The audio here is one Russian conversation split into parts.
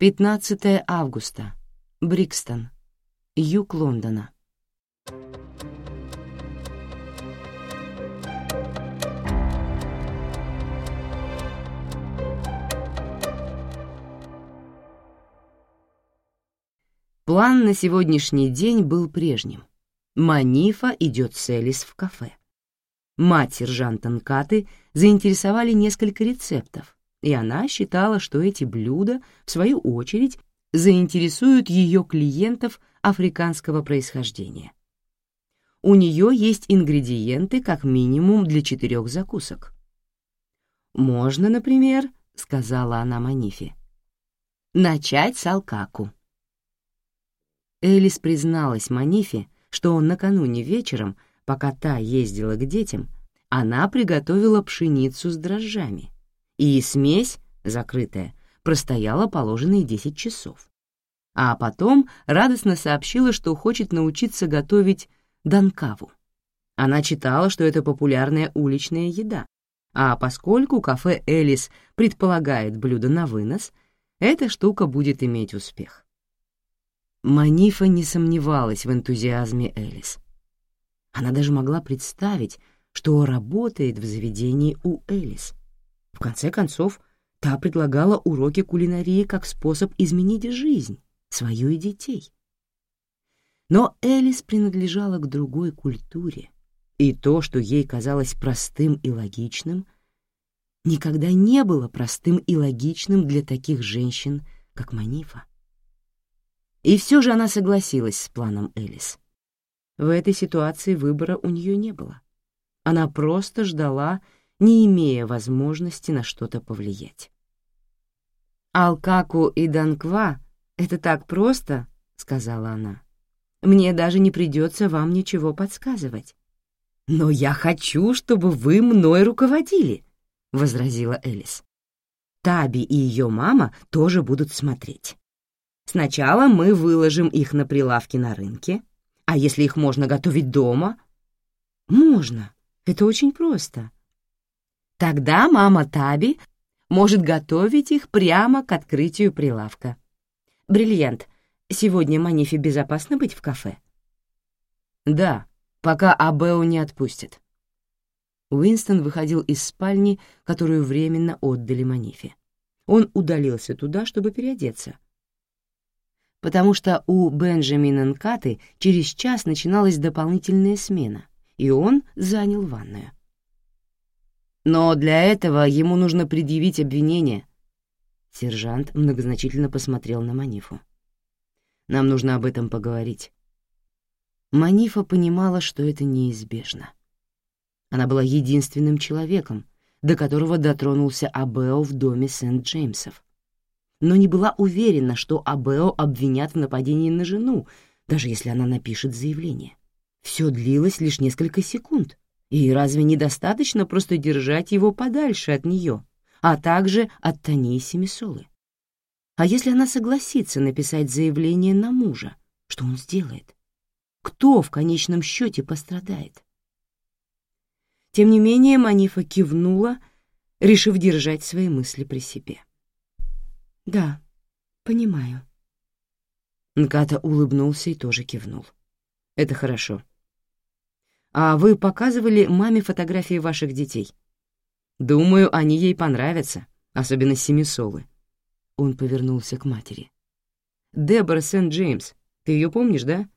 15 августа. Брикстон. Юг Лондона. План на сегодняшний день был прежним. Манифа идет с Элис в кафе. Мать сержанта Нкаты заинтересовали несколько рецептов, и она считала, что эти блюда, в свою очередь, заинтересуют ее клиентов африканского происхождения. У нее есть ингредиенты как минимум для четырех закусок. «Можно, например, — сказала она Манифе, — начать с алкаку». Элис призналась Манифе, что накануне вечером, пока та ездила к детям, она приготовила пшеницу с дрожжами, и смесь, закрытая, простояла положенные 10 часов. А потом радостно сообщила, что хочет научиться готовить данкаву. Она читала, что это популярная уличная еда, а поскольку кафе «Элис» предполагает блюдо на вынос, эта штука будет иметь успех. Манифа не сомневалась в энтузиазме Элис. Она даже могла представить, что работает в заведении у Элис. В конце концов, та предлагала уроки кулинарии как способ изменить жизнь, свою и детей. Но Элис принадлежала к другой культуре, и то, что ей казалось простым и логичным, никогда не было простым и логичным для таких женщин, как Манифа. И все же она согласилась с планом Элис. В этой ситуации выбора у нее не было. Она просто ждала, не имея возможности на что-то повлиять. «Алкаку и Данква — это так просто», — сказала она. «Мне даже не придется вам ничего подсказывать». «Но я хочу, чтобы вы мной руководили», — возразила Элис. «Таби и ее мама тоже будут смотреть». Сначала мы выложим их на прилавки на рынке, а если их можно готовить дома? Можно, это очень просто. Тогда мама Таби может готовить их прямо к открытию прилавка. Бриллиант, сегодня Манифе безопасно быть в кафе? Да, пока Абео не отпустит. Уинстон выходил из спальни, которую временно отдали Манифе. Он удалился туда, чтобы переодеться — потому что у Бенджамина Нкаты через час начиналась дополнительная смена, и он занял ванную. Но для этого ему нужно предъявить обвинение. Сержант многозначительно посмотрел на Манифу. Нам нужно об этом поговорить. Манифа понимала, что это неизбежно. Она была единственным человеком, до которого дотронулся Абео в доме Сент-Джеймсов но не была уверена, что Абео обвинят в нападении на жену, даже если она напишет заявление. Все длилось лишь несколько секунд, и разве недостаточно просто держать его подальше от нее, а также от Тании Семисолы? А если она согласится написать заявление на мужа, что он сделает? Кто в конечном счете пострадает? Тем не менее Манифа кивнула, решив держать свои мысли при себе. — «Да, понимаю». Нката улыбнулся и тоже кивнул. «Это хорошо. А вы показывали маме фотографии ваших детей? Думаю, они ей понравятся, особенно Семисолы». Он повернулся к матери. «Дебора Сент-Джеймс, ты ее помнишь, да?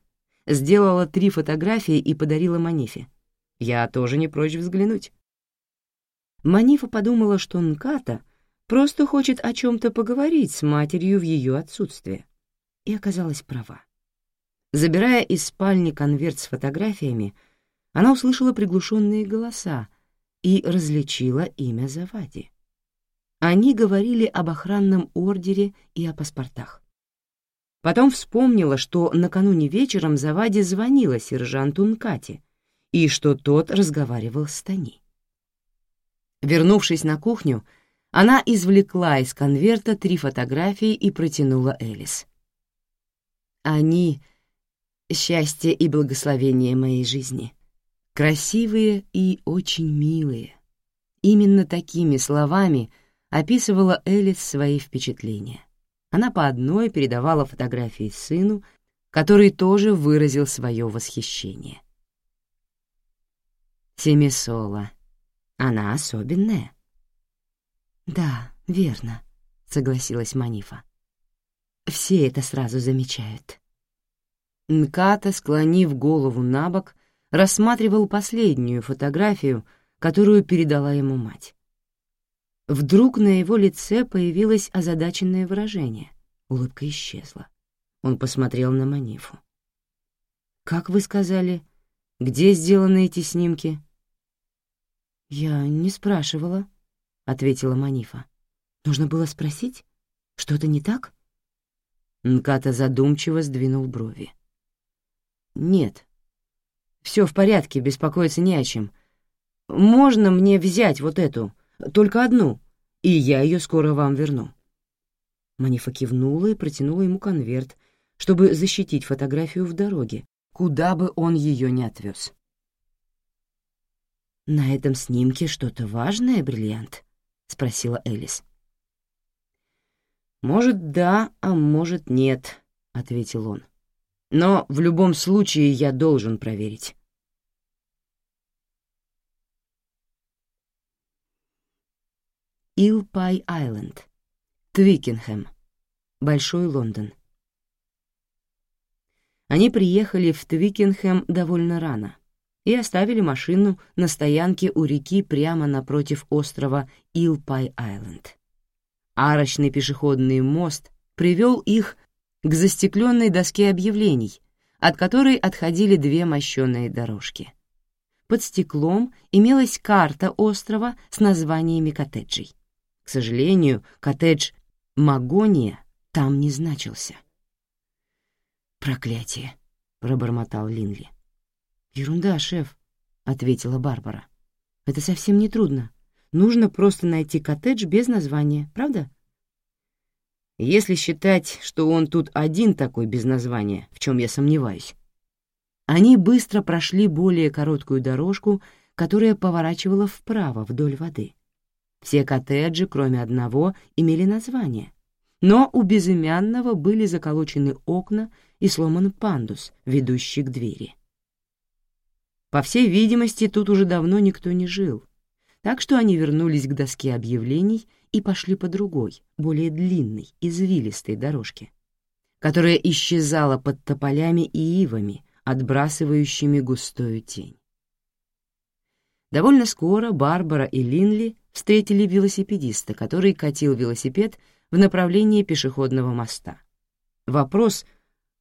Сделала три фотографии и подарила Манифе. Я тоже не прочь взглянуть». Манифа подумала, что Нката — просто хочет о чем-то поговорить с матерью в ее отсутствие. И оказалась права. Забирая из спальни конверт с фотографиями, она услышала приглушенные голоса и различила имя Завади. Они говорили об охранном ордере и о паспортах. Потом вспомнила, что накануне вечером Завади звонила сержанту Нкате и что тот разговаривал с Тани. Вернувшись на кухню, она извлекла из конверта три фотографии и протянула Элис. Они — счастье и благословение моей жизни. Красивые и очень милые. Именно такими словами описывала Элис свои впечатления. Она по одной передавала фотографии сыну, который тоже выразил свое восхищение. Семисола. Она особенная. «Да, верно», — согласилась Манифа. «Все это сразу замечают». Нката, склонив голову на бок, рассматривал последнюю фотографию, которую передала ему мать. Вдруг на его лице появилось озадаченное выражение. Улыбка исчезла. Он посмотрел на Манифу. «Как вы сказали, где сделаны эти снимки?» «Я не спрашивала», — ответила Манифа. «Нужно было спросить? Что-то не так?» Нката задумчиво сдвинул брови. «Нет. Все в порядке, беспокоиться не о чем. Можно мне взять вот эту, только одну, и я ее скоро вам верну». Манифа кивнула и протянула ему конверт, чтобы защитить фотографию в дороге, куда бы он ее ни отвез. «На этом снимке что-то важное, бриллиант?» — спросила Элис. «Может, да, а может, нет», — ответил он. «Но в любом случае я должен проверить». Илпай-Айленд, Твикенхэм, Большой Лондон. Они приехали в Твикенхэм довольно рано и оставили машину на стоянке у реки прямо напротив острова Илпай-Айленд. Арочный пешеходный мост привел их к застекленной доске объявлений, от которой отходили две мощеные дорожки. Под стеклом имелась карта острова с названиями коттеджей. К сожалению, коттедж «Магония» там не значился. «Проклятие!» — пробормотал Линли. «Ерунда, шеф», — ответила Барбара. «Это совсем не трудно. Нужно просто найти коттедж без названия, правда?» «Если считать, что он тут один такой без названия, в чем я сомневаюсь». Они быстро прошли более короткую дорожку, которая поворачивала вправо вдоль воды. Все коттеджи, кроме одного, имели название, но у безымянного были заколочены окна и сломан пандус, ведущий к двери. По всей видимости, тут уже давно никто не жил, так что они вернулись к доске объявлений и пошли по другой, более длинной, извилистой дорожке, которая исчезала под тополями и ивами, отбрасывающими густую тень. Довольно скоро Барбара и Линли встретили велосипедиста, который катил велосипед в направлении пешеходного моста. Вопрос,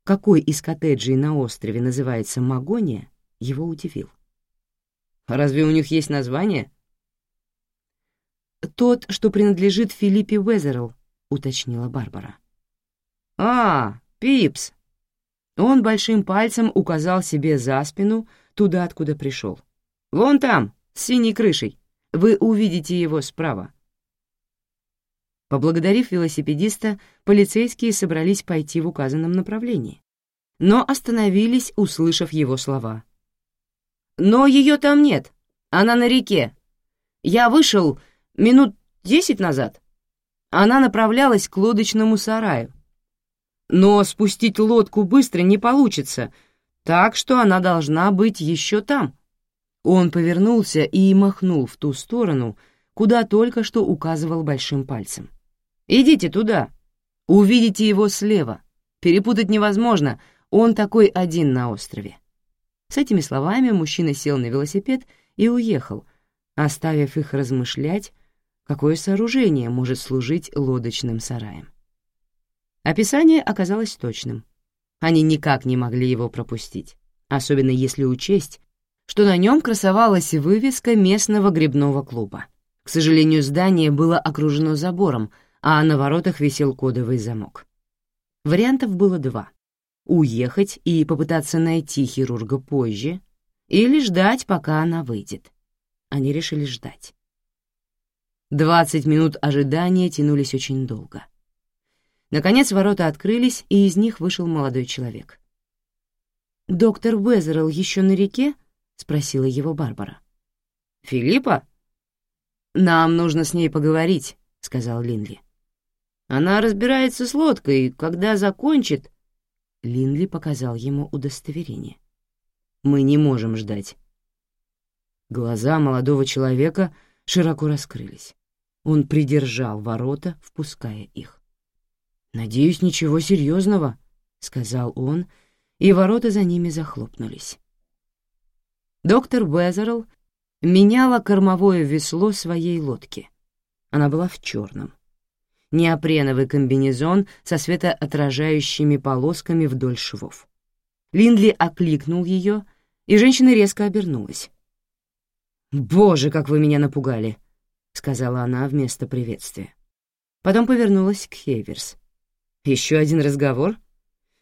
какой из коттеджей на острове называется Магония, его удивил. «Разве у них есть название?» «Тот, что принадлежит Филиппе Уэзерл», — уточнила Барбара. «А, Пипс!» Он большим пальцем указал себе за спину, туда, откуда пришел. «Вон там, с синей крышей. Вы увидите его справа». Поблагодарив велосипедиста, полицейские собрались пойти в указанном направлении, но остановились, услышав его слова. «Но ее там нет. Она на реке. Я вышел минут десять назад. Она направлялась к лодочному сараю. Но спустить лодку быстро не получится, так что она должна быть еще там». Он повернулся и махнул в ту сторону, куда только что указывал большим пальцем. «Идите туда. Увидите его слева. Перепутать невозможно, он такой один на острове». С этими словами мужчина сел на велосипед и уехал, оставив их размышлять, какое сооружение может служить лодочным сараем. Описание оказалось точным. Они никак не могли его пропустить, особенно если учесть, что на нем красовалась вывеска местного грибного клуба. К сожалению, здание было окружено забором, а на воротах висел кодовый замок. Вариантов было два — уехать и попытаться найти хирурга позже или ждать, пока она выйдет. Они решили ждать. Двадцать минут ожидания тянулись очень долго. Наконец ворота открылись, и из них вышел молодой человек. «Доктор Уэзерл еще на реке?» — спросила его Барбара. «Филиппа?» «Нам нужно с ней поговорить», — сказал Линли. Она разбирается с лодкой, когда закончит...» Линли показал ему удостоверение. «Мы не можем ждать». Глаза молодого человека широко раскрылись. Он придержал ворота, впуская их. «Надеюсь, ничего серьезного», — сказал он, и ворота за ними захлопнулись. Доктор Уэзерл меняла кормовое весло своей лодки. Она была в черном. Неопреновый комбинезон со светоотражающими полосками вдоль швов. Линдли окликнул ее, и женщина резко обернулась. «Боже, как вы меня напугали!» — сказала она вместо приветствия. Потом повернулась к Хейверс. «Еще один разговор?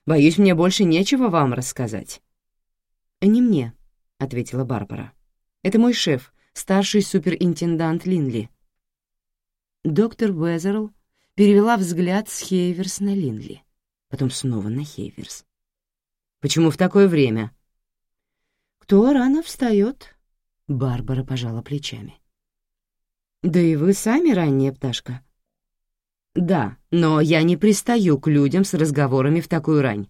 Боюсь, мне больше нечего вам рассказать». «Не мне», — ответила Барбара. «Это мой шеф, старший суперинтендант Линли». Доктор Уэзерл перевела взгляд с Хейверс на Линли, потом снова на Хейверс. «Почему в такое время?» «Кто рано встает?» Барбара пожала плечами. «Да и вы сами ранняя пташка». «Да, но я не пристаю к людям с разговорами в такую рань».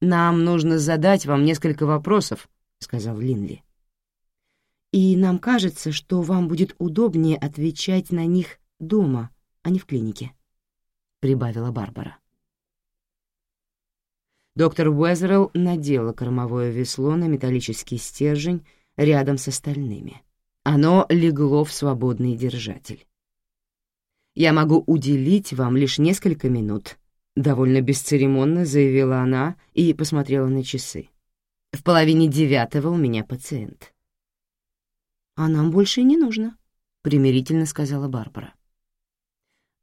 «Нам нужно задать вам несколько вопросов», — сказал Линли. «И нам кажется, что вам будет удобнее отвечать на них дома, а не в клинике», — прибавила Барбара. Доктор Уэзерелл надела кормовое весло на металлический стержень рядом с остальными. Оно легло в свободный держатель. «Я могу уделить вам лишь несколько минут», — довольно бесцеремонно заявила она и посмотрела на часы. «В половине девятого у меня пациент». «А нам больше не нужно», — примирительно сказала Барбара.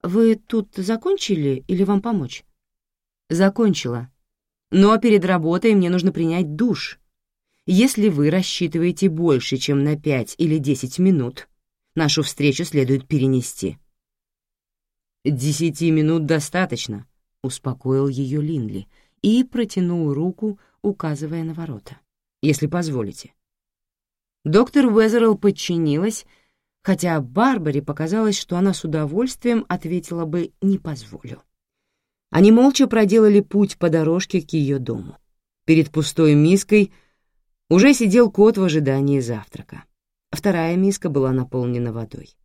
«Вы тут закончили или вам помочь?» «Закончила. Но перед работой мне нужно принять душ», если вы рассчитываете больше, чем на пять или десять минут, нашу встречу следует перенести». «Десяти минут достаточно», — успокоил ее Линли и протянул руку, указывая на ворота. «Если позволите». Доктор Уэзерл подчинилась, хотя Барбаре показалось, что она с удовольствием ответила бы «не позволю». Они молча проделали путь по дорожке к ее дому. Перед пустой миской — уже сидел кот в ожидании завтрака. Вторая миска была наполнена водой.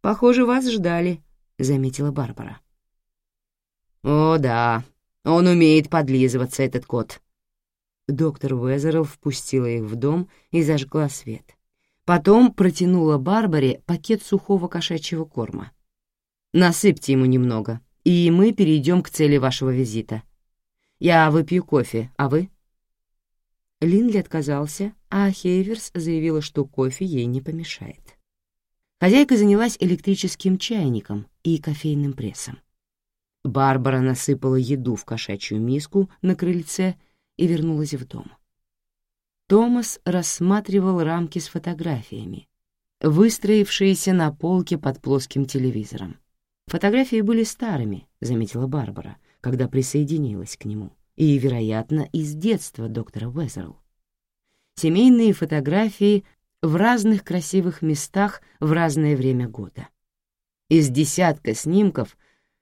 «Похоже, вас ждали», — заметила Барбара. «О, да, он умеет подлизываться, этот кот». Доктор Уэзерл впустила их в дом и зажгла свет. Потом протянула Барбаре пакет сухого кошачьего корма. «Насыпьте ему немного, и мы перейдем к цели вашего визита. Я выпью кофе, а вы?» Линли отказался, а Хейверс заявила, что кофе ей не помешает. Хозяйка занялась электрическим чайником и кофейным прессом. Барбара насыпала еду в кошачью миску на крыльце и вернулась в дом. Томас рассматривал рамки с фотографиями, выстроившиеся на полке под плоским телевизором. Фотографии были старыми, заметила Барбара, когда присоединилась к нему и, вероятно, из детства доктора Уэзерл. Семейные фотографии в разных красивых местах в разное время года. Из десятка снимков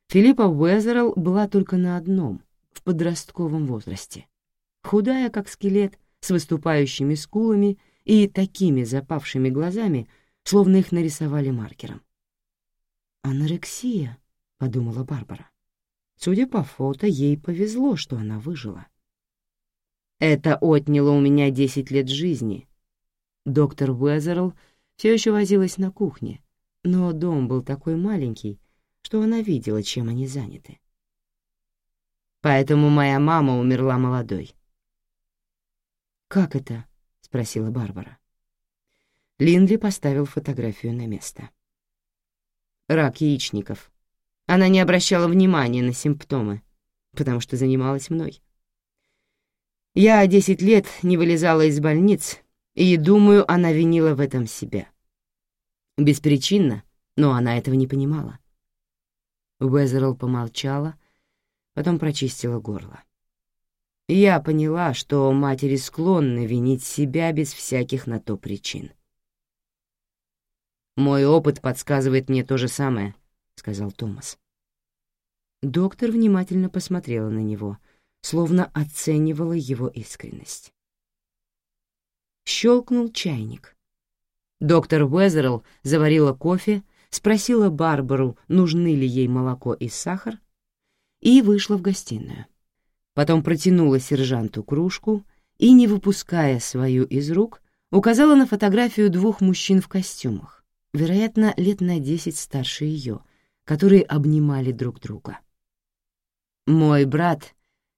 Филиппа Уэзерл была только на одном, в подростковом возрасте. Худая, как скелет, с выступающими скулами и такими запавшими глазами, словно их нарисовали маркером. «Анорексия», — подумала Барбара. Судя по фото, ей повезло, что она выжила. Это отняло у меня десять лет жизни. Доктор Уэзерл все еще возилась на кухне, но дом был такой маленький, что она видела, чем они заняты. Поэтому моя мама умерла молодой. «Как это?» — спросила Барбара. Линдли поставил фотографию на место. «Рак яичников», она не обращала внимания на симптомы, потому что занималась мной. Я десять лет не вылезала из больниц, и, думаю, она винила в этом себя. Беспричинно, но она этого не понимала. Уэзерл помолчала, потом прочистила горло. Я поняла, что матери склонны винить себя без всяких на то причин. Мой опыт подсказывает мне то же самое —— сказал Томас. Доктор внимательно посмотрела на него, словно оценивала его искренность. Щелкнул чайник. Доктор Уэзерл заварила кофе, спросила Барбару, нужны ли ей молоко и сахар, и вышла в гостиную. Потом протянула сержанту кружку и, не выпуская свою из рук, указала на фотографию двух мужчин в костюмах, вероятно, лет на десять старше ее, которые обнимали друг друга. «Мой брат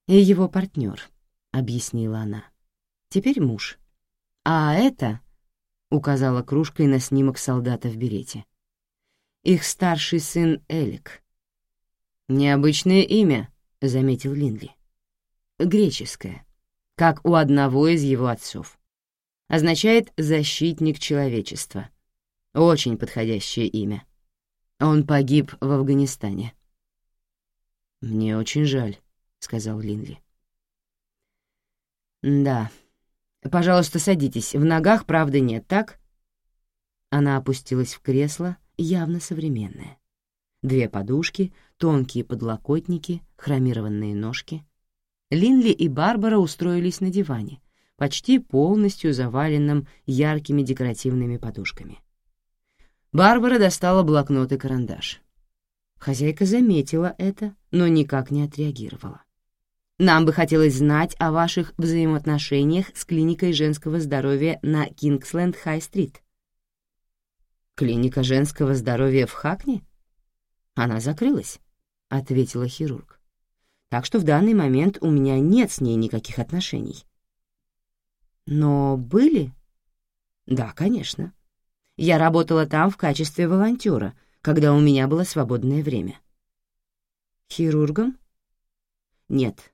и его партнер», — объяснила она. «Теперь муж. А это...» — указала кружкой на снимок солдата в берете. «Их старший сын Элик». «Необычное имя», — заметил Линли. «Греческое, как у одного из его отцов означает «защитник человечества». Очень подходящее имя. Он погиб в Афганистане. «Мне очень жаль», — сказал Линли. «Да. Пожалуйста, садитесь. В ногах правды нет, так?» Она опустилась в кресло, явно современное. Две подушки, тонкие подлокотники, хромированные ножки. Линли и Барбара устроились на диване, почти полностью заваленном яркими декоративными подушками. Барбара достала блокнот и карандаш. Хозяйка заметила это, но никак не отреагировала. «Нам бы хотелось знать о ваших взаимоотношениях с клиникой женского здоровья на Кингсленд-Хай-стрит». «Клиника женского здоровья в Хакне?» «Она закрылась», — ответила хирург. «Так что в данный момент у меня нет с ней никаких отношений. Но были? Да, конечно. Я работала там в качестве волонтера, когда у меня было свободное время. Хирургом? Нет.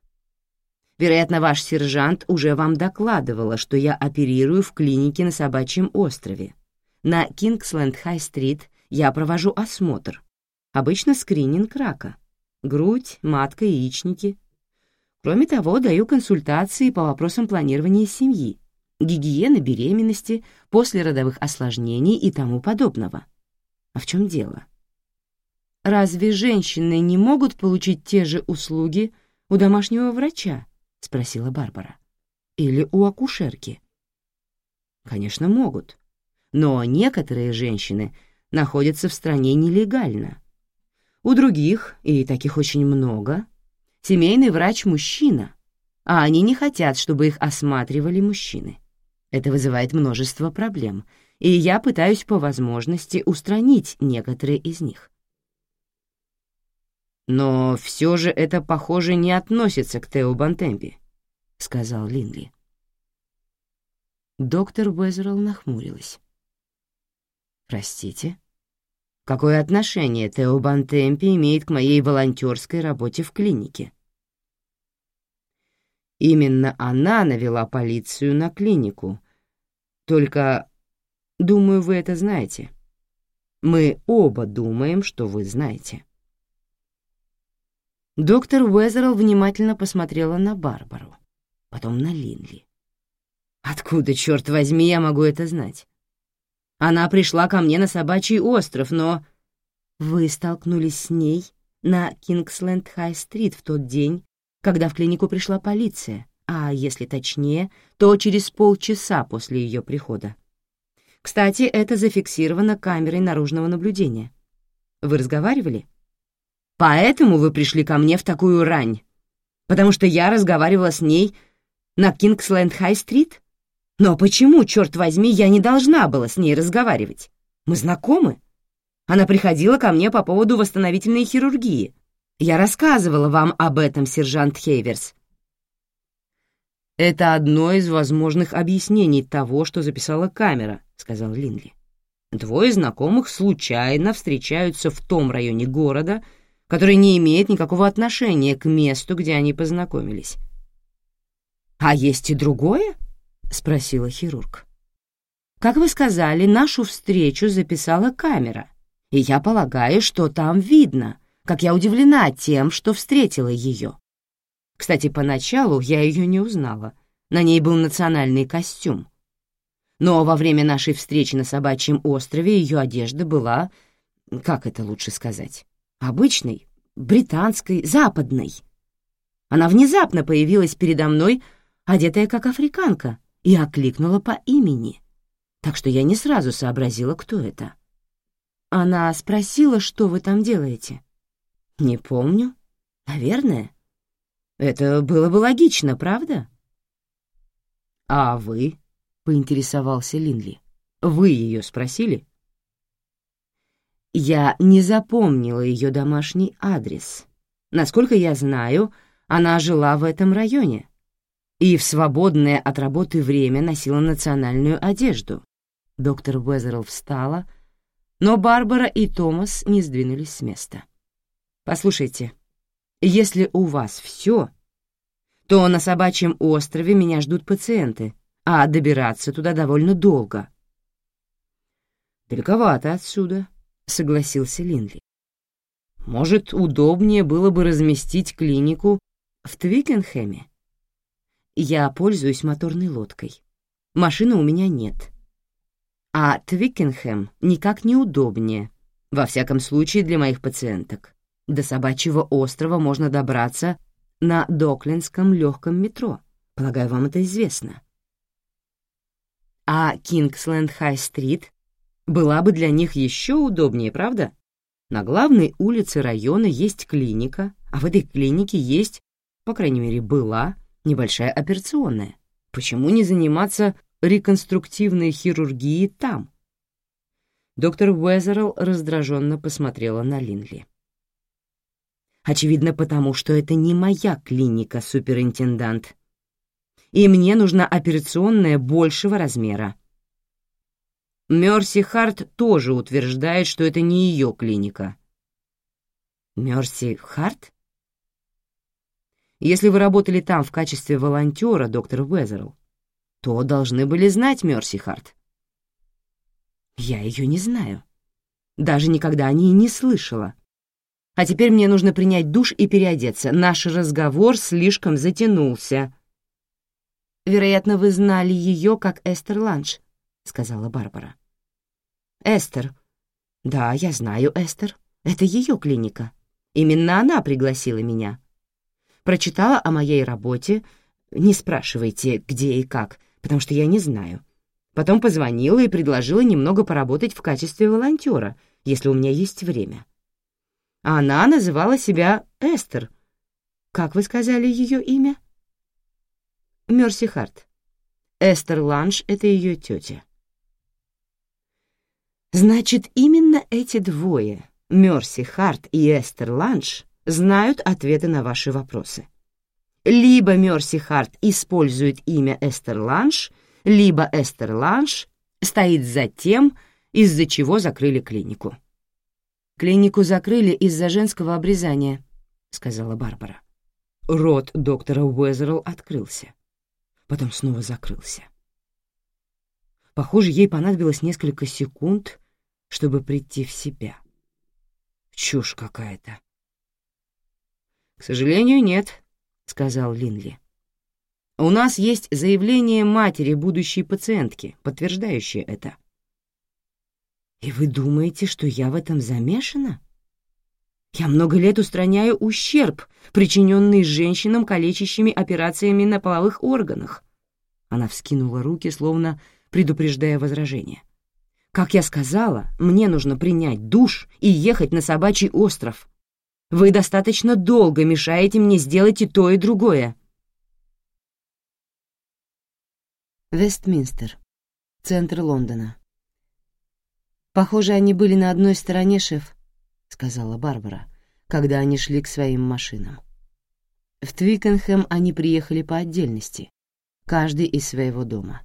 Вероятно, ваш сержант уже вам докладывала, что я оперирую в клинике на Собачьем острове. На Кингсленд-Хай-стрит я провожу осмотр. Обычно скрининг рака. Грудь, матка, яичники. Кроме того, даю консультации по вопросам планирования семьи, гигиены беременности, послеродовых осложнений и тому подобного. А в чем дело? Разве женщины не могут получить те же услуги у домашнего врача? спросила Барбара. Или у акушерки? Конечно, могут. Но некоторые женщины находятся в стране нелегально. У других, и таких очень много, семейный врач мужчина, а они не хотят, чтобы их осматривали мужчины. Это вызывает множество проблем, и я пытаюсь по возможности устранить некоторые из них. «Но все же это, похоже, не относится к Тео Бантемпи», — сказал Линли. Доктор Уэзерл нахмурилась. «Простите? Какое отношение Тео Бантемпи имеет к моей волонтерской работе в клинике?» Именно она навела полицию на клинику. Только, думаю, вы это знаете. Мы оба думаем, что вы знаете. Доктор Уэзерл внимательно посмотрела на Барбару, потом на Линли. «Откуда, черт возьми, я могу это знать? Она пришла ко мне на собачий остров, но...» «Вы столкнулись с ней на Кингсленд-Хай-стрит в тот день, когда в клинику пришла полиция, а если точнее, то через полчаса после ее прихода. Кстати, это зафиксировано камерой наружного наблюдения. Вы разговаривали? Поэтому вы пришли ко мне в такую рань? Потому что я разговаривала с ней на Кингсленд-Хай-стрит? Но почему, черт возьми, я не должна была с ней разговаривать? Мы знакомы. Она приходила ко мне по поводу восстановительной хирургии. Я рассказывала вам об этом, сержант Хейверс. «Это одно из возможных объяснений того, что записала камера», — сказал Линли. «Двое знакомых случайно встречаются в том районе города, который не имеет никакого отношения к месту, где они познакомились». «А есть и другое?» — спросила хирург. «Как вы сказали, нашу встречу записала камера, и я полагаю, что там видно, как я удивлена тем, что встретила ее. Кстати, поначалу я ее не узнала. На ней был национальный костюм. Но во время нашей встречи на Собачьем острове ее одежда была, как это лучше сказать, Обычной, британской, западной. Она внезапно появилась передо мной, одетая как африканка, и окликнула по имени, так что я не сразу сообразила, кто это. Она спросила, что вы там делаете. Не помню. Наверное. Это было бы логично, правда? А вы? — поинтересовался Линли. Вы ее спросили? Я не запомнила ее домашний адрес. Насколько я знаю, она жила в этом районе и в свободное от работы время носила национальную одежду. Доктор Уэзерл встала, но Барбара и Томас не сдвинулись с места. «Послушайте, если у вас все, то на собачьем острове меня ждут пациенты, а добираться туда довольно долго». «Далековато отсюда», — согласился Линли. «Может, удобнее было бы разместить клинику в Твикенхэме?» Я пользуюсь моторной лодкой. Машины у меня нет. А Твикенхэм никак не удобнее, во всяком случае для моих пациенток. До собачьего острова можно добраться на Доклинском легком метро. Полагаю, вам это известно. А Кингсленд-Хай-стрит была бы для них еще удобнее, правда? На главной улице района есть клиника, а в этой клинике есть, по крайней мере, была небольшая операционная. Почему не заниматься реконструктивной хирургией там? Доктор Уэзерл раздраженно посмотрела на Линли. Очевидно, потому что это не моя клиника, суперинтендант. И мне нужна операционная большего размера. Мерси Харт тоже утверждает, что это не ее клиника. Мерси Харт? Если вы работали там в качестве волонтера, доктор Уэзерл, то должны были знать Мерси Харт. Я ее не знаю. Даже никогда о ней не слышала. А теперь мне нужно принять душ и переодеться. Наш разговор слишком затянулся. «Вероятно, вы знали ее как Эстер Ланш», — сказала Барбара. «Эстер. Да, я знаю Эстер. Это ее клиника. Именно она пригласила меня прочитала о моей работе. Не спрашивайте, где и как, потому что я не знаю. Потом позвонила и предложила немного поработать в качестве волонтера, если у меня есть время. Она называла себя Эстер. Как вы сказали ее имя? Мерси Харт. Эстер Ланш — это ее тетя. Значит, именно эти двое, Мерси Харт и Эстер Ланш, знают ответы на ваши вопросы. Либо Мерси Харт использует имя Эстер Ланш, либо Эстер Ланш стоит за тем, из-за чего закрыли клинику. «Клинику закрыли из-за женского обрезания», — сказала Барбара. Рот доктора Уэзерл открылся, потом снова закрылся. Похоже, ей понадобилось несколько секунд, чтобы прийти в себя. Чушь какая-то. «К сожалению, нет», — сказал Линли. «У нас есть заявление матери будущей пациентки, подтверждающее это». «И вы думаете, что я в этом замешана?» Я много лет устраняю ущерб, причиненный женщинам калечащими операциями на половых органах. Она вскинула руки, словно предупреждая возражение. Как я сказала, мне нужно принять душ и ехать на собачий остров. Вы достаточно долго мешаете мне сделать и то, и другое. Вестминстер, центр Лондона. «Похоже, они были на одной стороне, шеф», — сказала Барбара, когда они шли к своим машинам. В Твикенхэм они приехали по отдельности, каждый из своего дома.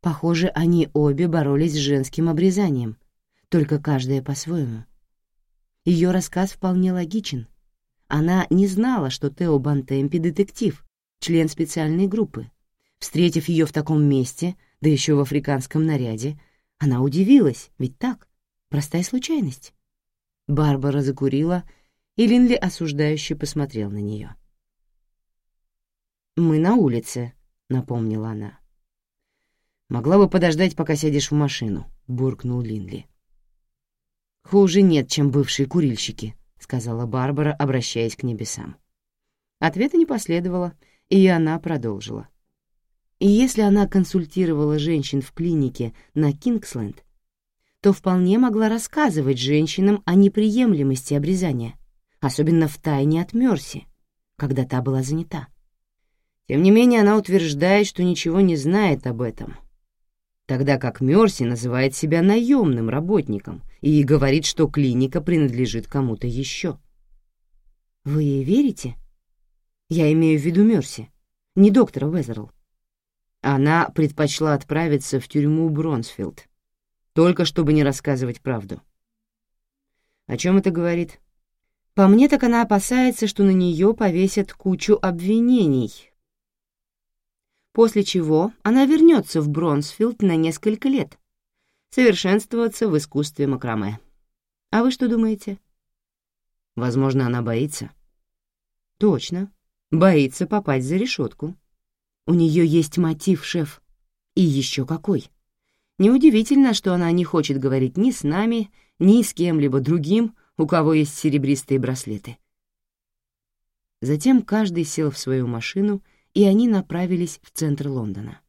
Похоже, они обе боролись с женским обрезанием, только каждая по-своему. Ее рассказ вполне логичен. Она не знала, что Тео Бантемпи — детектив, член специальной группы. Встретив ее в таком месте, да еще в африканском наряде, она удивилась, ведь так, простая случайность. Барбара закурила, и Линли осуждающе посмотрел на нее. «Мы на улице», — напомнила она. «Могла бы подождать, пока сядешь в машину», — буркнул Линли. «Хуже нет, чем бывшие курильщики», — сказала Барбара, обращаясь к небесам. Ответа не последовало, и она продолжила. И если она консультировала женщин в клинике на Кингсленд, то вполне могла рассказывать женщинам о неприемлемости обрезания, особенно в тайне от Мерси, когда та была занята. Тем не менее, она утверждает, что ничего не знает об этом, тогда как Мерси называет себя наемным работником и говорит, что клиника принадлежит кому-то еще. Вы ей верите? Я имею в виду Мерси, не доктора Уэзерл. Она предпочла отправиться в тюрьму Бронсфилд, только чтобы не рассказывать правду. О чем это говорит? По мне, так она опасается, что на нее повесят кучу обвинений, после чего она вернется в Бронсфилд на несколько лет, совершенствоваться в искусстве макраме. А вы что думаете? Возможно, она боится. Точно, боится попасть за решетку. У нее есть мотив, шеф. И еще какой. Неудивительно, что она не хочет говорить ни с нами, ни с кем-либо другим, у кого есть серебристые браслеты. Затем каждый сел в свою машину — и они направились в центр Лондона.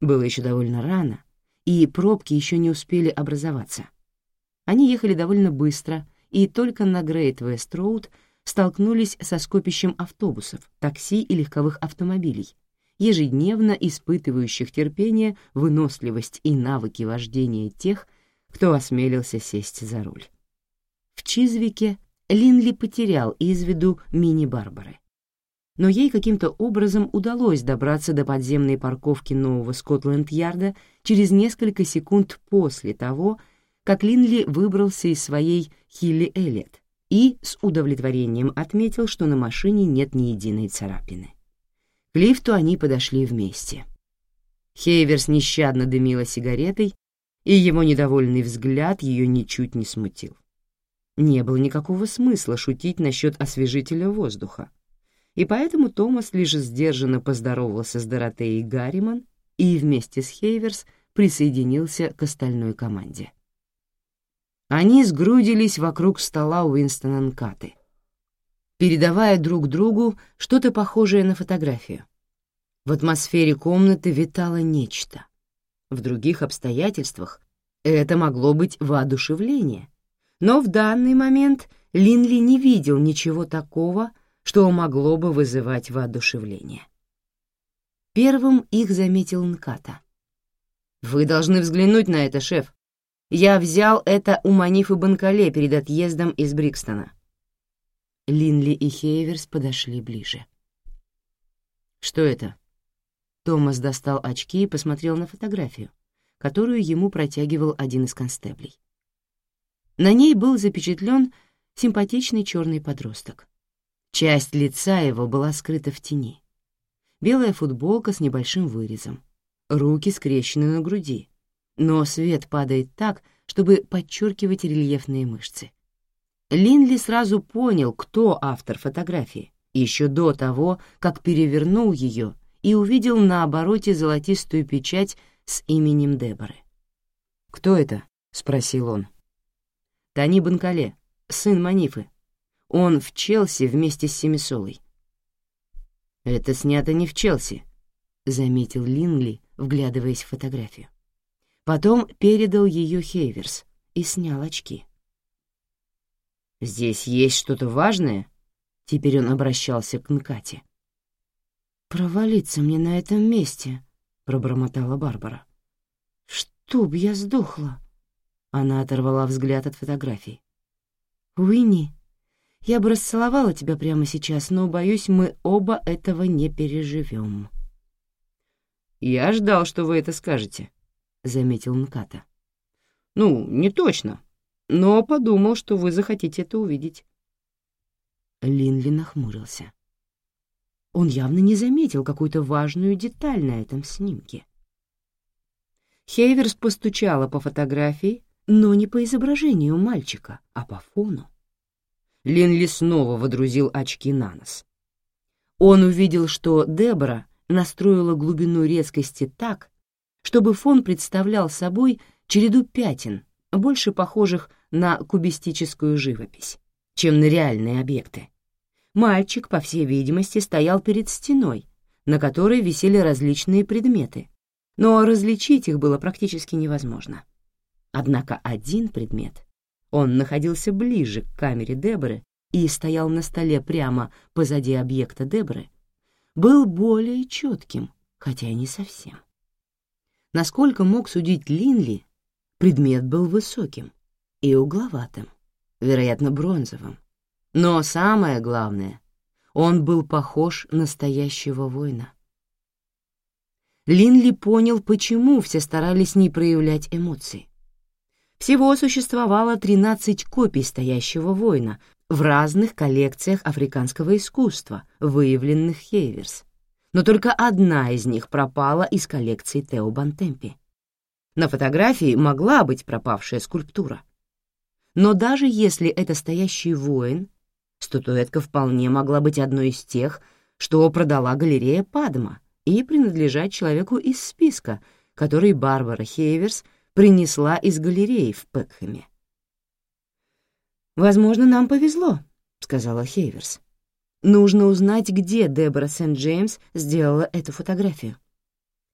Было еще довольно рано, и пробки еще не успели образоваться. Они ехали довольно быстро, и только на Грейт Вест Роуд столкнулись со скопищем автобусов, такси и легковых автомобилей, ежедневно испытывающих терпение, выносливость и навыки вождения тех, кто осмелился сесть за руль. В Чизвике Линли потерял из виду мини-Барбары но ей каким-то образом удалось добраться до подземной парковки нового Скотланд-Ярда через несколько секунд после того, как Линли выбрался из своей Хилли Эллет и с удовлетворением отметил, что на машине нет ни единой царапины. К лифту они подошли вместе. Хейверс нещадно дымила сигаретой, и его недовольный взгляд ее ничуть не смутил. Не было никакого смысла шутить насчет освежителя воздуха и поэтому Томас лишь сдержанно поздоровался с Доротеей Гарриман и вместе с Хейверс присоединился к остальной команде. Они сгрудились вокруг стола Уинстона Нкаты, передавая друг другу что-то похожее на фотографию. В атмосфере комнаты витало нечто. В других обстоятельствах это могло быть воодушевление, но в данный момент Линли не видел ничего такого, что могло бы вызывать воодушевление. Первым их заметил Нката. «Вы должны взглянуть на это, шеф. Я взял это у Манифы Банкале перед отъездом из Брикстона». Линли и Хейверс подошли ближе. «Что это?» Томас достал очки и посмотрел на фотографию, которую ему протягивал один из констеблей. На ней был запечатлен симпатичный черный подросток. Часть лица его была скрыта в тени. Белая футболка с небольшим вырезом, руки скрещены на груди, но свет падает так, чтобы подчеркивать рельефные мышцы. Линли сразу понял, кто автор фотографии, еще до того, как перевернул ее и увидел на обороте золотистую печать с именем Деборы. «Кто это?» — спросил он. «Тони Банкале, сын Манифы, он в Челси вместе с Семисолой. «Это снято не в Челси», — заметил Лингли, вглядываясь в фотографию. Потом передал ее Хейверс и снял очки. «Здесь есть что-то важное?» Теперь он обращался к Нкате. «Провалиться мне на этом месте», — пробормотала Барбара. «Чтоб я сдохла!» Она оторвала взгляд от фотографии. «Уинни, я бы расцеловала тебя прямо сейчас, но, боюсь, мы оба этого не переживем. «Я ждал, что вы это скажете», — заметил Мката. «Ну, не точно, но подумал, что вы захотите это увидеть». Линли нахмурился. Он явно не заметил какую-то важную деталь на этом снимке. Хейверс постучала по фотографии, но не по изображению мальчика, а по фону. Линли снова водрузил очки на нос. Он увидел, что Дебора настроила глубину резкости так, чтобы фон представлял собой череду пятен, больше похожих на кубистическую живопись, чем на реальные объекты. Мальчик, по всей видимости, стоял перед стеной, на которой висели различные предметы, но различить их было практически невозможно. Однако один предмет, он находился ближе к камере Деборы и стоял на столе прямо позади объекта Деборы, был более четким, хотя и не совсем. Насколько мог судить Линли, предмет был высоким и угловатым, вероятно, бронзовым. Но самое главное, он был похож на настоящего воина. Линли понял, почему все старались не проявлять эмоций. Всего существовало 13 копий стоящего воина в разных коллекциях африканского искусства, выявленных Хейверс. Но только одна из них пропала из коллекции Тео Бантемпи. На фотографии могла быть пропавшая скульптура. Но даже если это стоящий воин, статуэтка вполне могла быть одной из тех, что продала галерея Падма и принадлежать человеку из списка, который Барбара Хейверс принесла из галереи в Пекхэме. «Возможно, нам повезло», — сказала Хейверс. «Нужно узнать, где Дебора Сент-Джеймс сделала эту фотографию.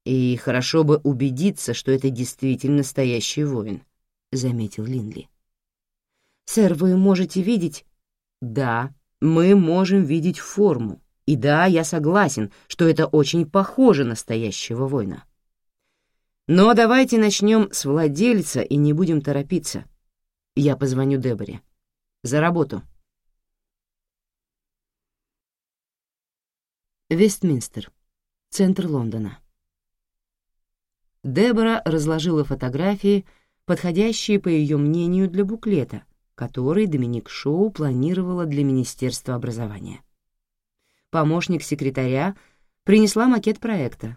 И хорошо бы убедиться, что это действительно настоящий воин», — заметил Линли. «Сэр, вы можете видеть...» «Да, мы можем видеть форму, и да, я согласен, что это очень похоже на настоящего воина. Но давайте начнем с владельца и не будем торопиться. Я позвоню Деборе. За работу. Вестминстер, центр Лондона. Дебора разложила фотографии, подходящие, по ее мнению, для буклета, который Доминик Шоу планировала для Министерства образования помощник секретаря, принесла макет проекта,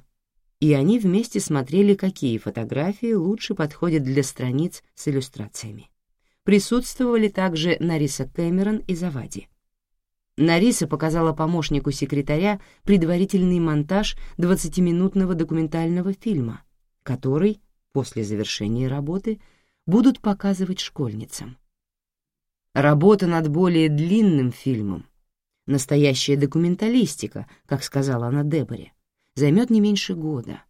и они вместе смотрели, какие фотографии лучше подходят для страниц с иллюстрациями. Присутствовали также Нариса Кэмерон и Завади. Нариса показала помощнику секретаря предварительный монтаж 20-минутного документального фильма, который, после завершения работы, будут показывать школьницам. Работа над более длинным фильмом Настоящая документалистика, как сказала она Деборе, займет не меньше года.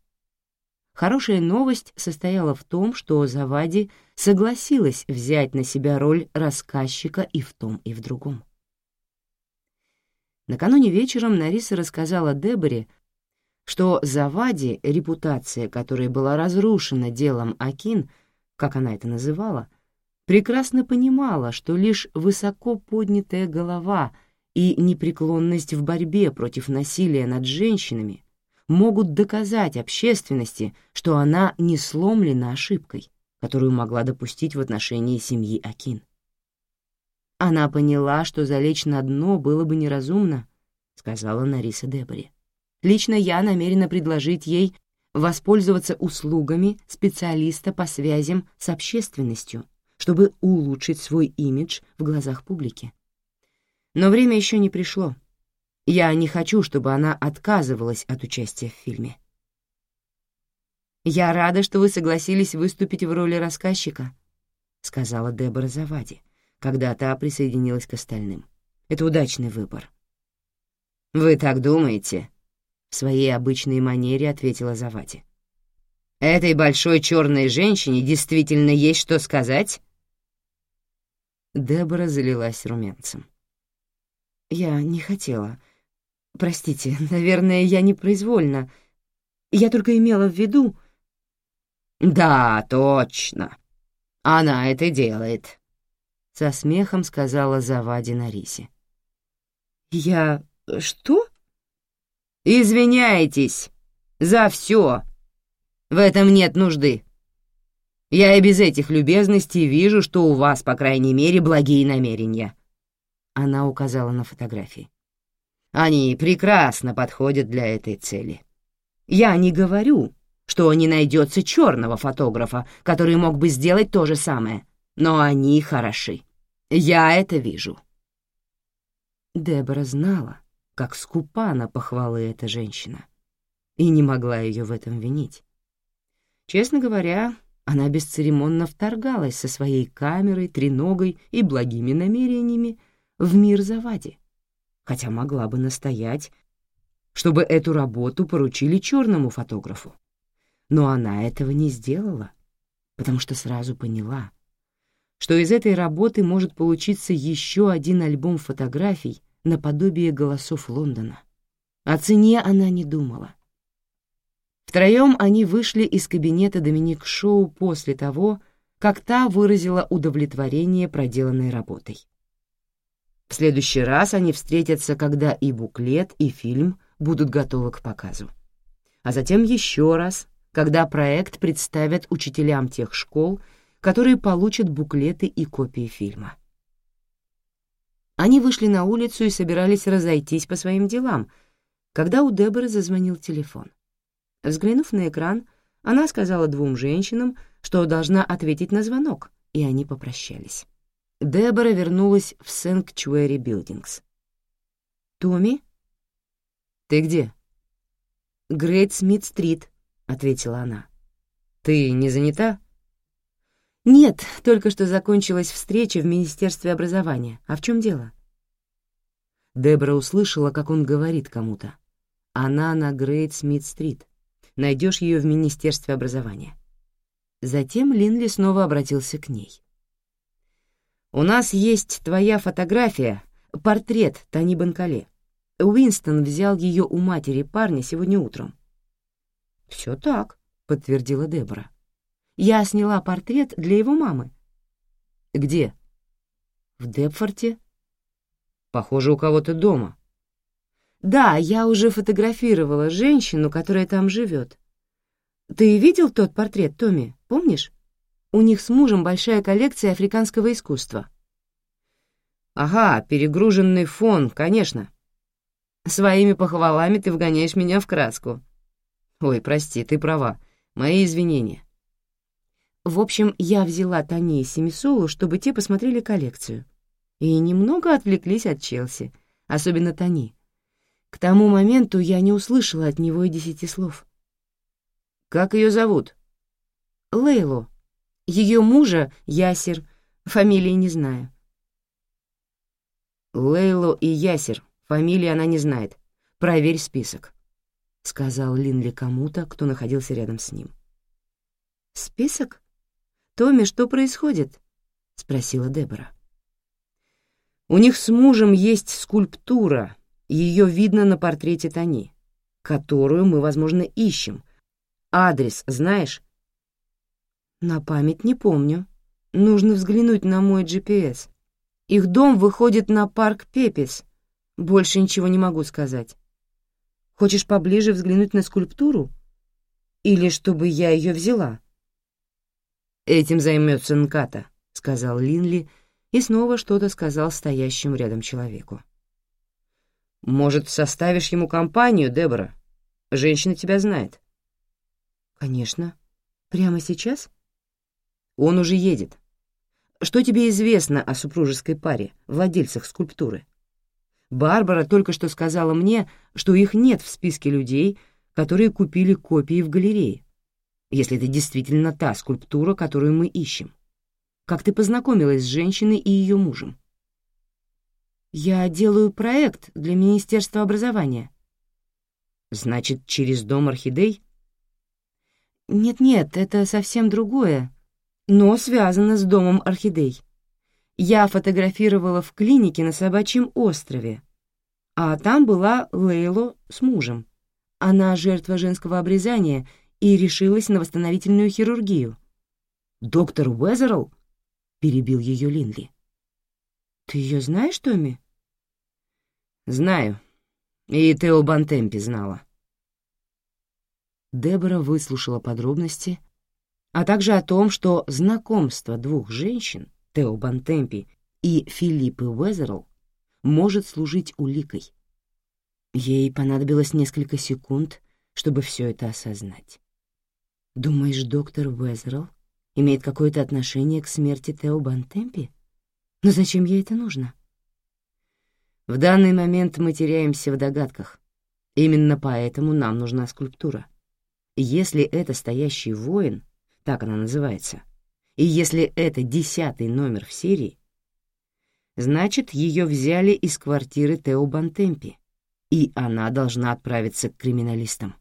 Хорошая новость состояла в том, что Завади согласилась взять на себя роль рассказчика и в том, и в другом. Накануне вечером Нариса рассказала Деборе, что Завади, репутация которой была разрушена делом Акин, как она это называла, прекрасно понимала, что лишь высоко поднятая голова — и непреклонность в борьбе против насилия над женщинами могут доказать общественности, что она не сломлена ошибкой, которую могла допустить в отношении семьи Акин. Она поняла, что залечь на дно было бы неразумно, сказала Нариса Дебори. Лично я намерена предложить ей воспользоваться услугами специалиста по связям с общественностью, чтобы улучшить свой имидж в глазах публики. Но время еще не пришло. Я не хочу, чтобы она отказывалась от участия в фильме. «Я рада, что вы согласились выступить в роли рассказчика», — сказала Дебора Завади, когда та присоединилась к остальным. «Это удачный выбор». «Вы так думаете?» — в своей обычной манере ответила Завади. «Этой большой черной женщине действительно есть что сказать?» Дебора залилась румянцем. Я не хотела. Простите, наверное, я непроизвольно. Я только имела в виду... Да, точно. Она это делает. Со смехом сказала Завади Нарисе. Я... что? Извиняйтесь за все. В этом нет нужды. Я и без этих любезностей вижу, что у вас, по крайней мере, благие намерения. Она указала на фотографии. Они прекрасно подходят для этой цели. Я не говорю, что не найдется черного фотографа, который мог бы сделать то же самое, но они хороши. Я это вижу. Дебора знала, как скупа на похвалы эта женщина, и не могла ее в этом винить. Честно говоря, она бесцеремонно вторгалась со своей камерой, треногой и благими намерениями в мир Завади, хотя могла бы настоять, чтобы эту работу поручили черному фотографу. Но она этого не сделала, потому что сразу поняла, что из этой работы может получиться еще один альбом фотографий наподобие голосов Лондона. О цене она не думала. Втроем они вышли из кабинета Доминик Шоу после того, как та выразила удовлетворение проделанной работой. В следующий раз они встретятся, когда и буклет, и фильм будут готовы к показу. А затем еще раз, когда проект представят учителям тех школ, которые получат буклеты и копии фильма. Они вышли на улицу и собирались разойтись по своим делам, когда у Деборы зазвонил телефон. Взглянув на экран, она сказала двум женщинам, что должна ответить на звонок, и они попрощались. Дебора вернулась в Sanctuary Билдингс. «Томми?» «Ты где?» «Грейт Смит-стрит», — ответила она. «Ты не занята?» «Нет, только что закончилась встреча в Министерстве образования. А в чем дело?» Дебора услышала, как он говорит кому-то. «Она на Грейт Смит-стрит. Найдешь ее в Министерстве образования». Затем Линли снова обратился к ней. «У нас есть твоя фотография, портрет Тани Банкале. Уинстон взял ее у матери парня сегодня утром». «Все так», — подтвердила Дебора. «Я сняла портрет для его мамы». «Где?» «В Депфорте». «Похоже, у кого-то дома». «Да, я уже фотографировала женщину, которая там живет. Ты видел тот портрет, Томми, помнишь? У них с мужем большая коллекция африканского искусства». «Ага, перегруженный фон, конечно. Своими похвалами ты вгоняешь меня в краску». «Ой, прости, ты права. Мои извинения». В общем, я взяла Тони и Семисолу, чтобы те посмотрели коллекцию. И немного отвлеклись от Челси, особенно Тони. К тому моменту я не услышала от него и десяти слов. «Как ее зовут?» «Лейлу. Ее мужа — Ясер. Фамилии не знаю». «Лейлу и Ясер. Фамилии она не знает. Проверь список», — сказал Линли кому-то, кто находился рядом с ним. «Список? Томми, что происходит?» — спросила Дебора. «У них с мужем есть скульптура, ее видно на портрете Тони, которую мы, возможно, ищем. Адрес знаешь? На память не помню. Нужно взглянуть на мой GPS. Их дом выходит на парк Пепис. Больше ничего не могу сказать. Хочешь поближе взглянуть на скульптуру? Или чтобы я ее взяла? Этим займется Нката, сказал Линли и снова что-то сказал стоящему рядом человеку. Может, составишь ему компанию, Дебора? Женщина тебя знает. Конечно. Прямо сейчас? Он уже едет. Что тебе известно о супружеской паре, владельцах скульптуры? Барбара только что сказала мне, что их нет в списке людей, которые купили копии в галерее, если это действительно та скульптура, которую мы ищем. Как ты познакомилась с женщиной и ее мужем? Я делаю проект для Министерства образования. Значит, через дом орхидей? Нет-нет, это совсем другое, но связано с домом орхидей. Я фотографировала в клинике на Собачьем острове, а там была Лейло с мужем. Она жертва женского обрезания и решилась на восстановительную хирургию. «Доктор Уэзерл?» — перебил ее Линли. «Ты ее знаешь, Томми?» «Знаю. И Тео Бантемпи знала». Дебора выслушала подробности, а также о том, что знакомство двух женщин, Тео Бантемпи и Филиппы Уэзерл, может служить уликой. Ей понадобилось несколько секунд, чтобы все это осознать. «Думаешь, доктор Уэзерл имеет какое-то отношение к смерти Тео Бантемпи? Но зачем ей это нужно?» В данный момент мы теряемся в догадках. Именно поэтому нам нужна скульптура. Если это стоящий воин, так она называется, и если это десятый номер в серии, значит, ее взяли из квартиры Тео Бантемпи, и она должна отправиться к криминалистам.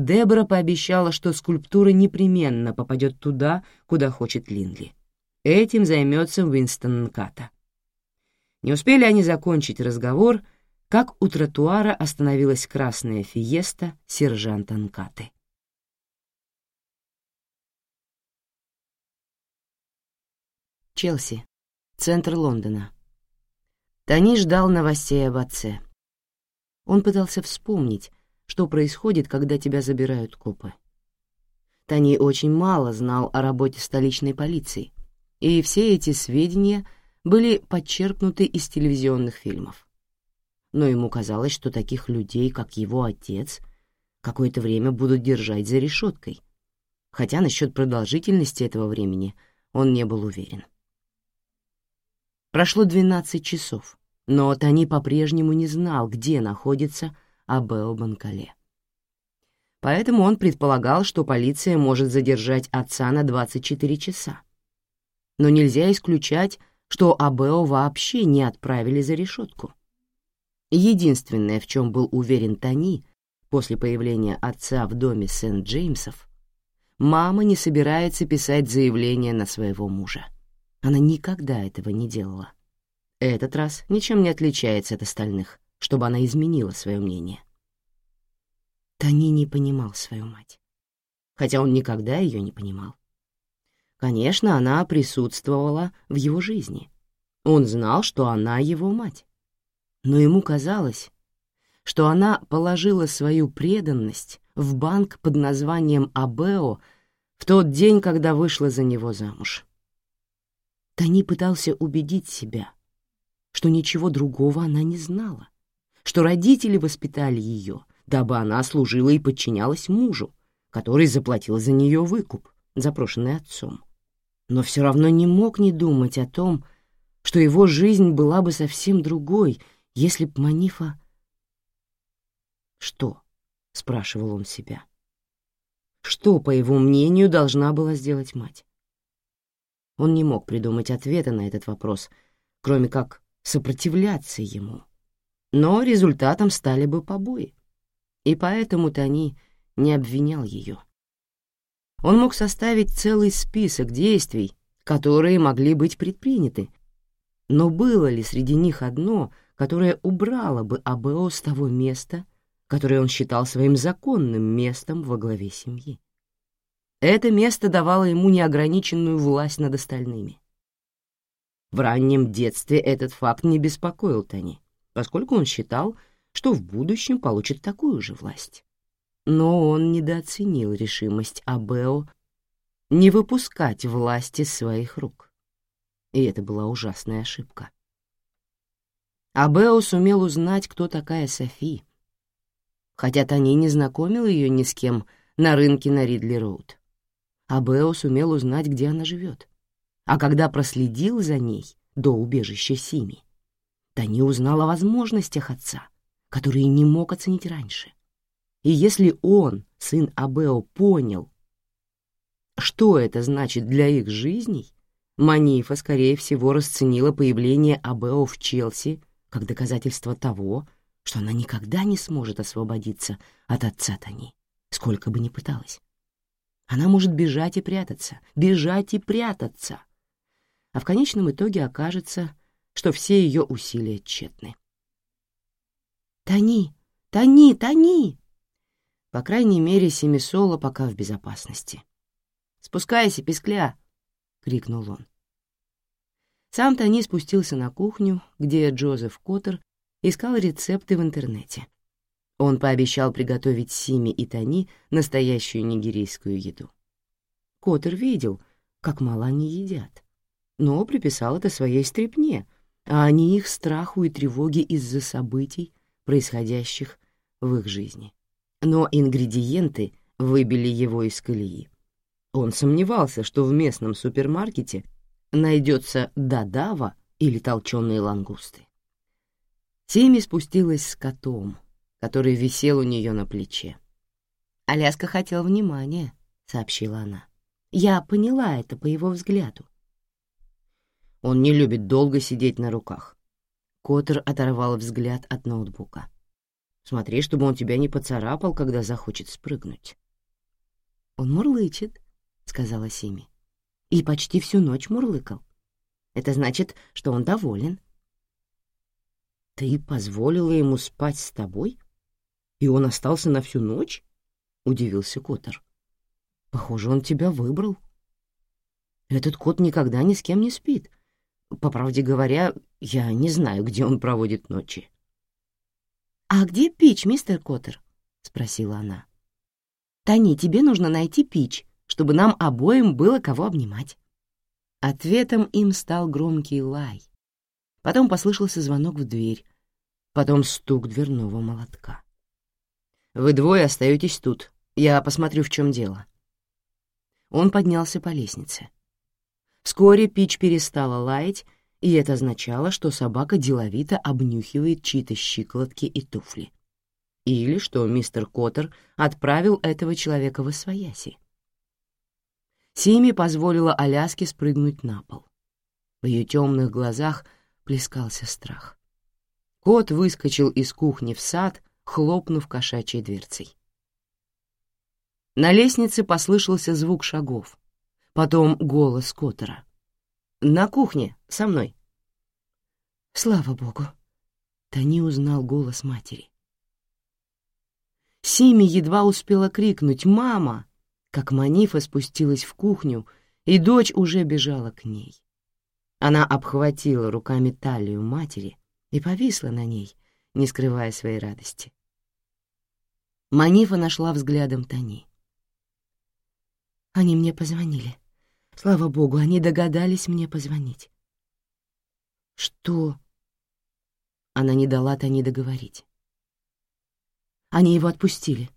Дебора пообещала, что скульптура непременно попадет туда, куда хочет Линли. Этим займется Уинстон Нката. Не успели они закончить разговор, как у тротуара остановилась красная фиеста сержанта Нкаты. Челси, центр Лондона. Тони ждал новостей об отце. Он пытался вспомнить, что происходит, когда тебя забирают копы. Тони очень мало знал о работе столичной полиции, и все эти сведения были подчеркнуты из телевизионных фильмов. Но ему казалось, что таких людей, как его отец, какое-то время будут держать за решеткой, хотя насчет продолжительности этого времени он не был уверен. Прошло 12 часов, но Тони по-прежнему не знал, где находится Абео Банкале. Поэтому он предполагал, что полиция может задержать отца на 24 часа. Но нельзя исключать, что Абео вообще не отправили за решетку. Единственное, в чем был уверен Тони после появления отца в доме Сент-Джеймсов, мама не собирается писать заявление на своего мужа. Она никогда этого не делала. Этот раз ничем не отличается от остальных, чтобы она изменила свое мнение. Тони не понимал свою мать, хотя он никогда ее не понимал. Конечно, она присутствовала в его жизни. Он знал, что она его мать. Но ему казалось, что она положила свою преданность в банк под названием Абео в тот день, когда вышла за него замуж. Тони пытался убедить себя, что ничего другого она не знала, что родители воспитали ее, дабы она служила и подчинялась мужу, который заплатил за нее выкуп, запрошенный отцом. Но все равно не мог не думать о том, что его жизнь была бы совсем другой, если б Манифа... «Что?» — спрашивал он себя. Что, по его мнению, должна была сделать мать? Он не мог придумать ответа на этот вопрос, кроме как сопротивляться ему. Но результатом стали бы побои. И поэтому Тони не обвинял ее. Он мог составить целый список действий, которые могли быть предприняты, но было ли среди них одно, которое убрало бы АБО с того места, которое он считал своим законным местом во главе семьи? Это место давало ему неограниченную власть над остальными. В раннем детстве этот факт не беспокоил Тони, поскольку он считал, что в будущем получит такую же власть. Но он недооценил решимость Абео не выпускать власть из своих рук. И это была ужасная ошибка. Абео сумел узнать, кто такая Софи, хотя Тони не знакомил ее ни с кем на рынке на Ридли-Роуд а Бео сумел узнать, где она живет. А когда проследил за ней до убежища Сими, Тони узнал о возможностях отца, которые не мог оценить раньше. И если он, сын Абео, понял, что это значит для их жизней, Манифа, скорее всего, расценила появление Абео в Челси как доказательство того, что она никогда не сможет освободиться от отца Тони, сколько бы ни пыталась. Она может бежать и прятаться, бежать и прятаться. А в конечном итоге окажется, что все ее усилия тщетны. «Тони! Тони! Тони!» По крайней мере, Семисола пока в безопасности. «Спускайся, пескля!» — крикнул он. Сам Тони спустился на кухню, где Джозеф Коттер искал рецепты в интернете. Он пообещал приготовить Сими и Тони настоящую нигерийскую еду. Коттер видел, как мало они едят, но приписал это своей стрепне, а не их страху и тревоге из-за событий, происходящих в их жизни. Но ингредиенты выбили его из колеи. Он сомневался, что в местном супермаркете найдется дадава или толченые лангусты. Теми спустилась с котом — который висел у нее на плече. Аляска хотел внимания, сообщила она. Я поняла это по его взгляду. Он не любит долго сидеть на руках. Коттер оторвал взгляд от ноутбука. Смотри, чтобы он тебя не поцарапал, когда захочет спрыгнуть. Он мурлычет, сказала Сими. И почти всю ночь мурлыкал. Это значит, что он доволен. Ты позволила ему спать с тобой? И он остался на всю ночь? Удивился Коттер. Похоже, он тебя выбрал. Этот кот никогда ни с кем не спит. По правде говоря, я не знаю, где он проводит ночи. «А где Пич, мистер Коттер?» — спросила она. «Тони, тебе нужно найти Пич, чтобы нам обоим было кого обнимать». Ответом им стал громкий лай. Потом послышался звонок в дверь, потом стук дверного молотка. «Вы двое остаетесь тут. Я посмотрю, в чем дело». Он поднялся по лестнице. Вскоре Пич перестала лаять, и это означало, что собака деловито обнюхивает чьи-то щиколотки и туфли. Или что мистер Коттер отправил этого человека в освояси. Сими позволила Аляске спрыгнуть на пол. В ее темных глазах плескался страх. Кот выскочил из кухни в сад, хлопнув кошачьей дверцей. На лестнице послышался звук шагов, потом голос Коттера. «На кухне, со мной». «Слава богу!» Тони узнал голос матери. Сими едва успела крикнуть «Мама!», как Манифа спустилась в кухню, и дочь уже бежала к ней. Она обхватила руками талию матери и повисла на ней, не скрывая своей радости. Манифа нашла взглядом Тони. «Они мне позвонили. Слава богу, они догадались мне позвонить». «Что?» Она не дала Тони договорить. «Они его отпустили.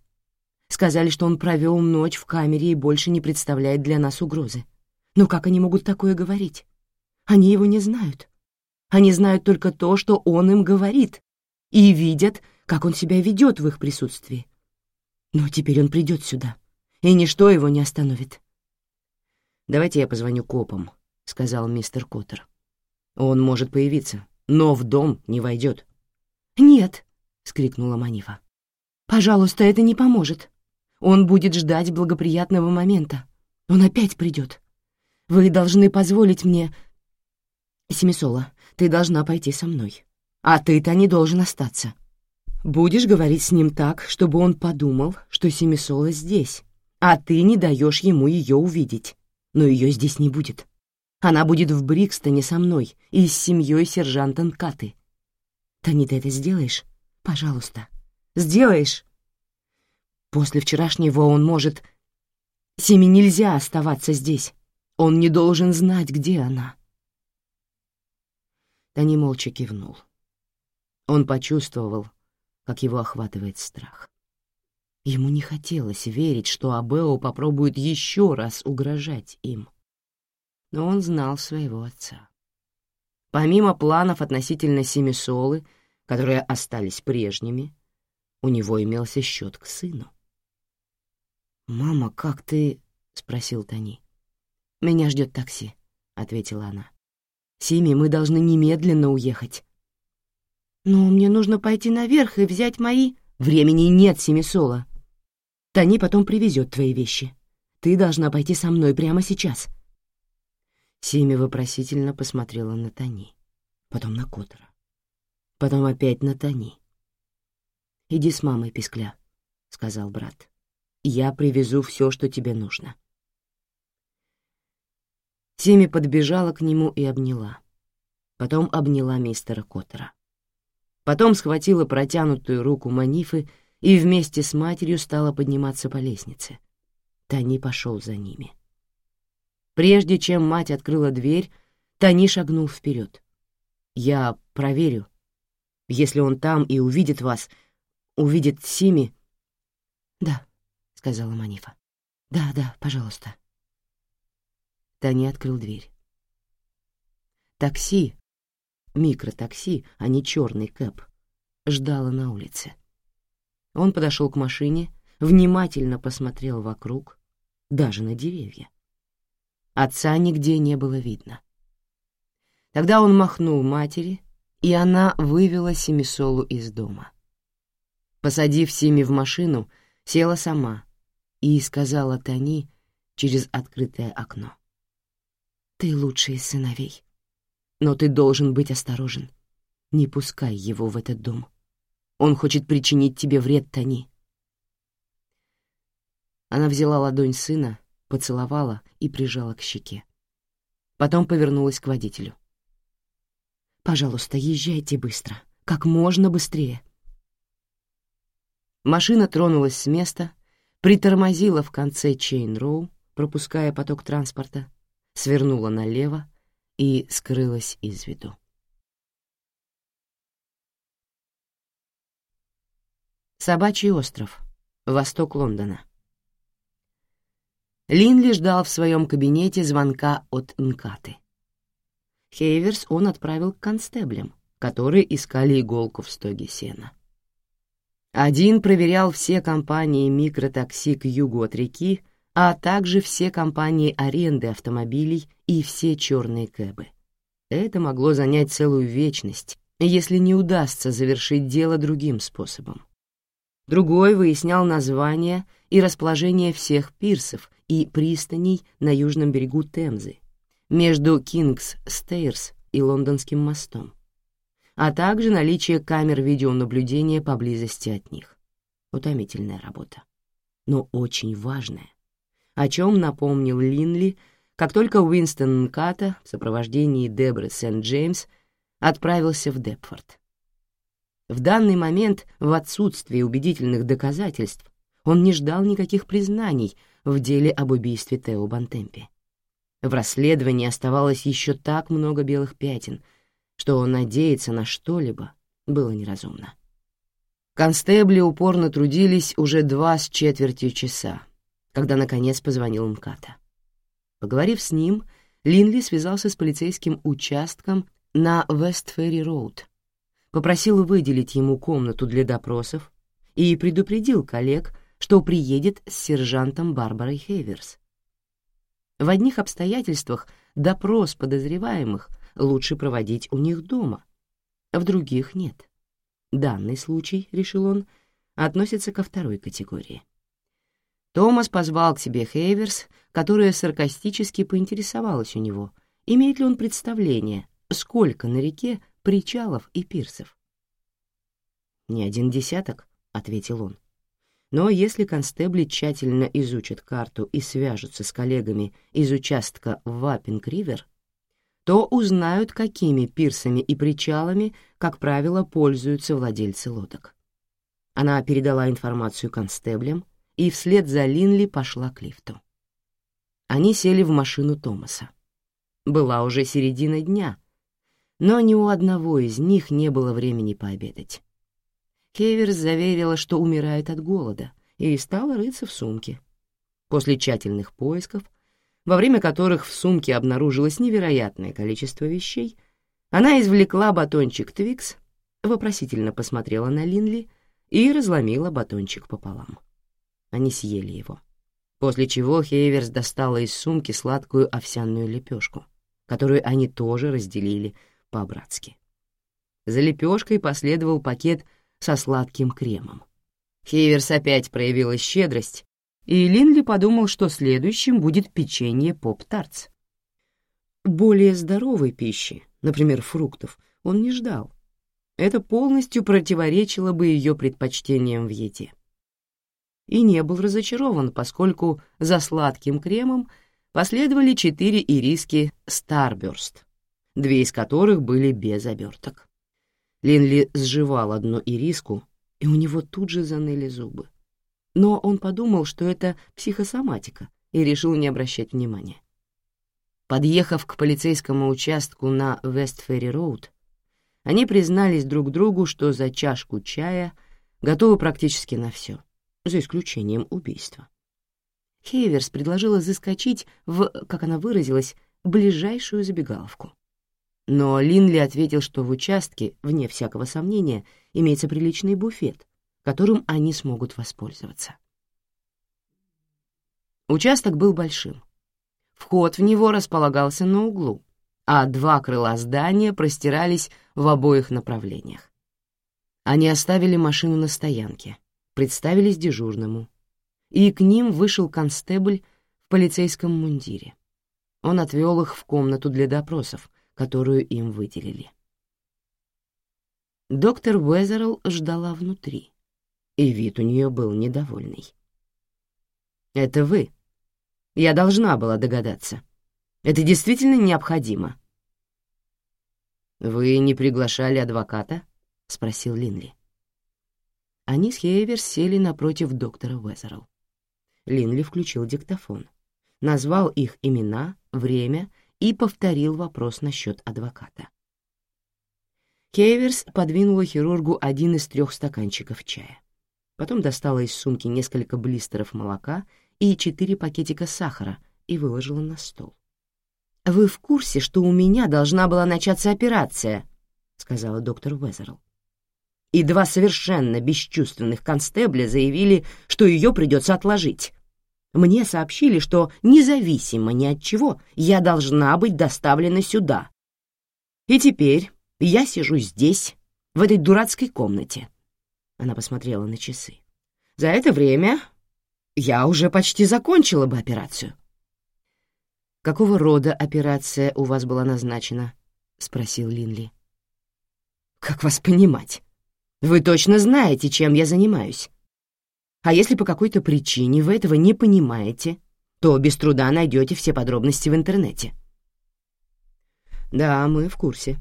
Сказали, что он провел ночь в камере и больше не представляет для нас угрозы. Но как они могут такое говорить? Они его не знают. Они знают только то, что он им говорит, и видят, как он себя ведет в их присутствии. Но теперь он придет сюда, и ничто его не остановит. «Давайте я позвоню копам», — сказал мистер Коттер. «Он может появиться, но в дом не войдет». «Нет», — скрикнула Манифа. «Пожалуйста, это не поможет. Он будет ждать благоприятного момента. Он опять придет. Вы должны позволить мне... Семисола, ты должна пойти со мной. А ты-то не должен остаться. Будешь говорить с ним так, чтобы он подумал, что Семисола здесь, а ты не даешь ему ее увидеть. Но ее здесь не будет. Она будет в Брикстоне со мной и с семьей сержанта Нкаты. Тони, ты это сделаешь? Пожалуйста. Сделаешь? После вчерашнего он может... Семи нельзя оставаться здесь. Он не должен знать, где она. Тони молча кивнул. Он почувствовал, как его охватывает страх. Ему не хотелось верить, что Абео попробует еще раз угрожать им. Но он знал своего отца. Помимо планов относительно Семисолы, которые остались прежними, у него имелся счет к сыну. «Мама, как ты...» — спросил Тони. «Меня ждет такси», — ответила она. «Сими, мы должны немедленно уехать. «Но мне нужно пойти наверх и взять мои...» «Времени нет, Семисола. Тони потом привезет твои вещи. Ты должна пойти со мной прямо сейчас». Сими вопросительно посмотрела на Тони, потом на Котора, потом опять на Тони. «Иди с мамой, Пискля», — сказал брат. «Я привезу все, что тебе нужно». Сими подбежала к нему и обняла. Потом обняла мистера Коттера. Потом схватила протянутую руку Манифы и вместе с матерью стала подниматься по лестнице. Тони пошел за ними. Прежде чем мать открыла дверь, Тони шагнул вперед. «Я проверю. Если он там и увидит вас, увидит Сими...» «Да», — сказала Манифа. «Да, да, пожалуйста». Тони открыл дверь. Такси, микротакси, а не черный кэп, ждала на улице. Он подошел к машине, внимательно посмотрел вокруг, даже на деревья. Отца нигде не было видно. Тогда он махнул матери, и она вывела Семисолу из дома. Посадив Сими в машину, села сама и сказала Тони через открытое окно. «Ты лучший из сыновей, но ты должен быть осторожен. Не пускай его в этот дом. Он хочет причинить тебе вред, Тони». Она взяла ладонь сына, поцеловала и прижала к щеке. Потом повернулась к водителю. «Пожалуйста, езжайте быстро, как можно быстрее». Машина тронулась с места, притормозила в конце Чейн-Роу, пропуская поток транспорта, свернула налево и скрылась из виду. Собачий остров, восток Лондона. Линли ждал в своем кабинете звонка от Нкаты. Хейверс он отправил к констеблям, которые искали иголку в стоге сена. Один проверял все компании микротакси к югу от реки, а также все компании аренды автомобилей и все черные кэбы. Это могло занять целую вечность, если не удастся завершить дело другим способом. Другой выяснял название и расположение всех пирсов и пристаней на южном берегу Темзы, между Кингс-Стейрс и Лондонским мостом а также наличие камер видеонаблюдения поблизости от них. Утомительная работа, но очень важная, о чем напомнил Линли, как только Уинстон Нката в сопровождении Дебры Сент-Джеймс отправился в Депфорд. В данный момент, в отсутствии убедительных доказательств, он не ждал никаких признаний в деле об убийстве Тео Бантемпи. В расследовании оставалось еще так много белых пятен — что надеяться на что-либо было неразумно. Констебли упорно трудились уже два с четвертью часа, когда, наконец, позвонил МКАТа. Поговорив с ним, Линли связался с полицейским участком на Вестферри-Роуд, попросил выделить ему комнату для допросов и предупредил коллег, что приедет с сержантом Барбарой Хейверс. В одних обстоятельствах допрос подозреваемых — лучше проводить у них дома, а в других нет. Данный случай, решил он, относится ко второй категории. Томас позвал к себе Хейверс, которая саркастически поинтересовалась у него, имеет ли он представление, сколько на реке причалов и пирсов. «Не один десяток», — ответил он. Но если констебли тщательно изучат карту и свяжутся с коллегами из участка Ваппинг-Ривер, то узнают, какими пирсами и причалами, как правило, пользуются владельцы лодок. Она передала информацию констеблям и вслед за Линли пошла к лифту. Они сели в машину Томаса. Была уже середина дня, но ни у одного из них не было времени пообедать. Хеверс заверила, что умирает от голода, и стала рыться в сумке. После тщательных поисков во время которых в сумке обнаружилось невероятное количество вещей, она извлекла батончик Твикс, вопросительно посмотрела на Линли и разломила батончик пополам. Они съели его. После чего Хейверс достала из сумки сладкую овсяную лепешку, которую они тоже разделили по-братски. За лепешкой последовал пакет со сладким кремом. Хейверс опять проявила щедрость и Линли подумал, что следующим будет печенье поп-тартс. Более здоровой пищи, например, фруктов, он не ждал. Это полностью противоречило бы ее предпочтениям в еде. И не был разочарован, поскольку за сладким кремом последовали четыре ириски Starburst, две из которых были без оберток. Линли сживал одну ириску, и у него тут же заныли зубы но он подумал, что это психосоматика, и решил не обращать внимания. Подъехав к полицейскому участку на Вестферри-Роуд, они признались друг другу, что за чашку чая готовы практически на все, за исключением убийства. Хейверс предложила заскочить в, как она выразилась, ближайшую забегаловку. Но Линли ответил, что в участке, вне всякого сомнения, имеется приличный буфет, которым они смогут воспользоваться. Участок был большим. Вход в него располагался на углу, а два крыла здания простирались в обоих направлениях. Они оставили машину на стоянке, представились дежурному, и к ним вышел констебль в полицейском мундире. Он отвел их в комнату для допросов, которую им выделили. Доктор Уэзерл ждала внутри, и вид у нее был недовольный. «Это вы. Я должна была догадаться. Это действительно необходимо». «Вы не приглашали адвоката?» — спросил Линли. Они с Хейверс сели напротив доктора Уэзерл. Линли включил диктофон, назвал их имена, время и повторил вопрос насчет адвоката. Кейверс подвинула хирургу один из трех стаканчиков чая. Потом достала из сумки несколько блистеров молока и четыре пакетика сахара и выложила на стол. «Вы в курсе, что у меня должна была начаться операция?» — сказала доктор Уэзерл. И два совершенно бесчувственных констебля заявили, что ее придется отложить. Мне сообщили, что независимо ни от чего я должна быть доставлена сюда. И теперь я сижу здесь, в этой дурацкой комнате. Она посмотрела на часы. За это время я уже почти закончила бы операцию. «Какого рода операция у вас была назначена?» — спросил Линли. «Как вас понимать? Вы точно знаете, чем я занимаюсь. А если по какой-то причине вы этого не понимаете, то без труда найдете все подробности в интернете». «Да, мы в курсе»,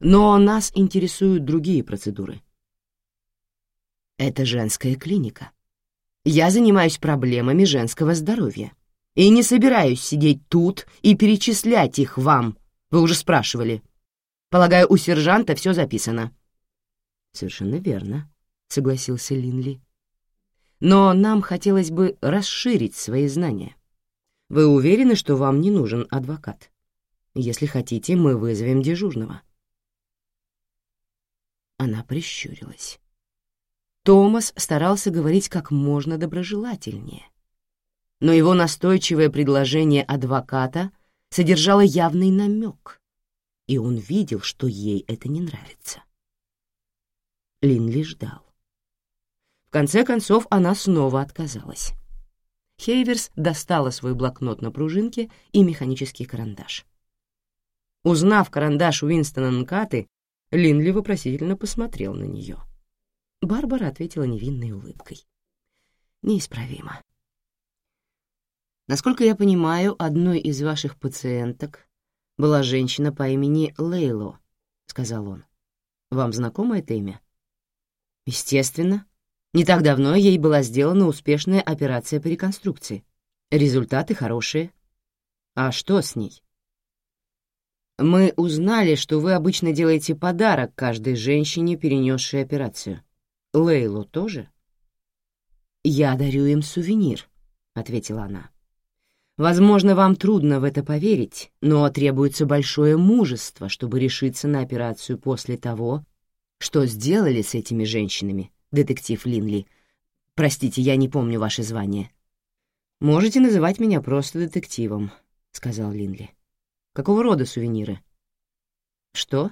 но нас интересуют другие процедуры. Это женская клиника. Я занимаюсь проблемами женского здоровья и не собираюсь сидеть тут и перечислять их вам. Вы уже спрашивали. Полагаю, у сержанта все записано. Совершенно верно, согласился Линли. Но нам хотелось бы расширить свои знания. Вы уверены, что вам не нужен адвокат? Если хотите, мы вызовем дежурного. Она прищурилась. Томас старался говорить как можно доброжелательнее. Но его настойчивое предложение адвоката содержало явный намек, и он видел, что ей это не нравится. Линли ждал. Конце концов, она снова отказалась. Хейверс достала свой блокнот на пружинке и механический карандаш. Узнав карандаш Уинстона Нкаты, Линли вопросительно посмотрел на нее. Барбара ответила невинной улыбкой. «Неисправимо. Насколько я понимаю, одной из ваших пациенток была женщина по имени Лейло», — сказал он. «Вам знакомо это имя?» «Естественно. Не так давно ей была сделана успешная операция по реконструкции. Результаты хорошие. А что с ней?» Мы узнали, что вы обычно делаете подарок каждой женщине, перенесшей операцию. Лейлу тоже? Я дарю им сувенир, ответила она. Возможно, вам трудно в это поверить, но требуется большое мужество, чтобы решиться на операцию после того, что сделали с этими женщинами, детектив Линли. Простите, я не помню ваше звание. Можете называть меня просто детективом, сказал Линли. Какого рода сувениры? Что?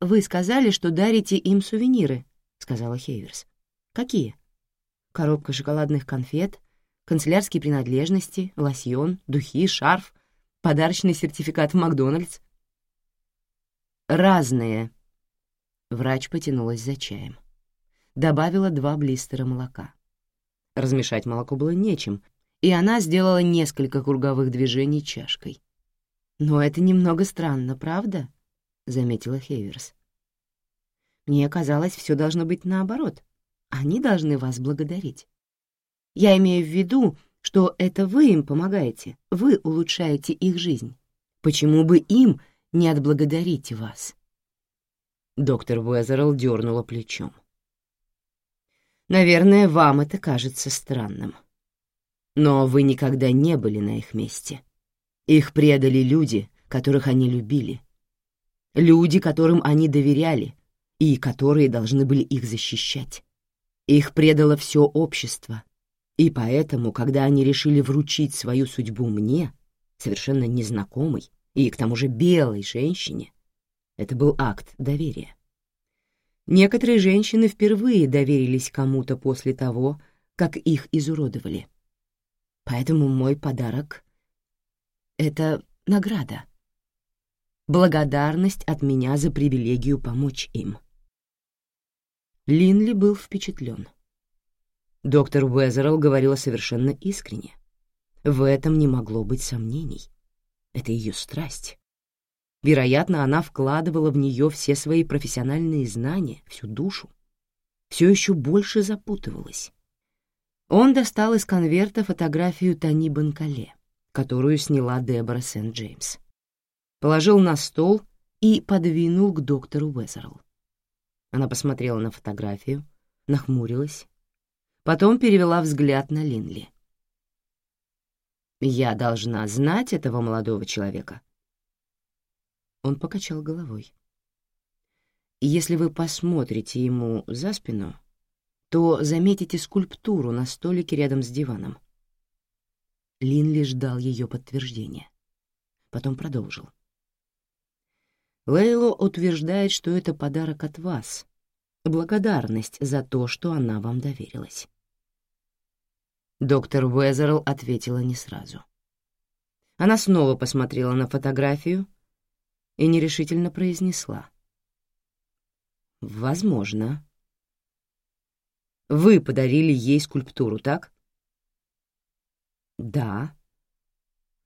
Вы сказали, что дарите им сувениры, сказала Хейверс. Какие? Коробка шоколадных конфет, канцелярские принадлежности, лосьон, духи, шарф, подарочный сертификат в Макдональдс. Разные. Врач потянулась за чаем. Добавила два блистера молока. Размешать молоко было нечем, и она сделала несколько круговых движений чашкой. «Но это немного странно, правда?» — заметила Хейверс. «Мне казалось, все должно быть наоборот. Они должны вас благодарить. Я имею в виду, что это вы им помогаете, вы улучшаете их жизнь. Почему бы им не отблагодарить вас?» Доктор Уэзерл дернула плечом. «Наверное, вам это кажется странным. Но вы никогда не были на их месте. Их предали люди, которых они любили. Люди, которым они доверяли и которые должны были их защищать. Их предало все общество, И поэтому, когда они решили вручить свою судьбу мне, совершенно незнакомой и к тому же белой женщине, это был акт доверия. Некоторые женщины впервые доверились кому-то после того, как их изуродовали. Поэтому мой подарок — это награда. Благодарность от меня за привилегию помочь им. Линли был впечатлен. Доктор Уэзерл говорила совершенно искренне. В этом не могло быть сомнений. Это ее страсть. Вероятно, она вкладывала в нее все свои профессиональные знания, всю душу. Все еще больше запутывалась. Он достал из конверта фотографию Тони Банкале, которую сняла Дебора Сент-Джеймс. Положил на стол и подвинул к доктору Уэзерл. Она посмотрела на фотографию, нахмурилась, потом перевела взгляд на Линли. «Я должна знать этого молодого человека», он покачал головой. Если вы посмотрите ему за спину, то заметите скульптуру на столике рядом с диваном. Линли ждал ее подтверждения. Потом продолжил. Лейло утверждает, что это подарок от вас, благодарность за то, что она вам доверилась. Доктор Уэзерл ответила не сразу. Она снова посмотрела на фотографию — и нерешительно произнесла. «Возможно. Вы подарили ей скульптуру, так?» «Да.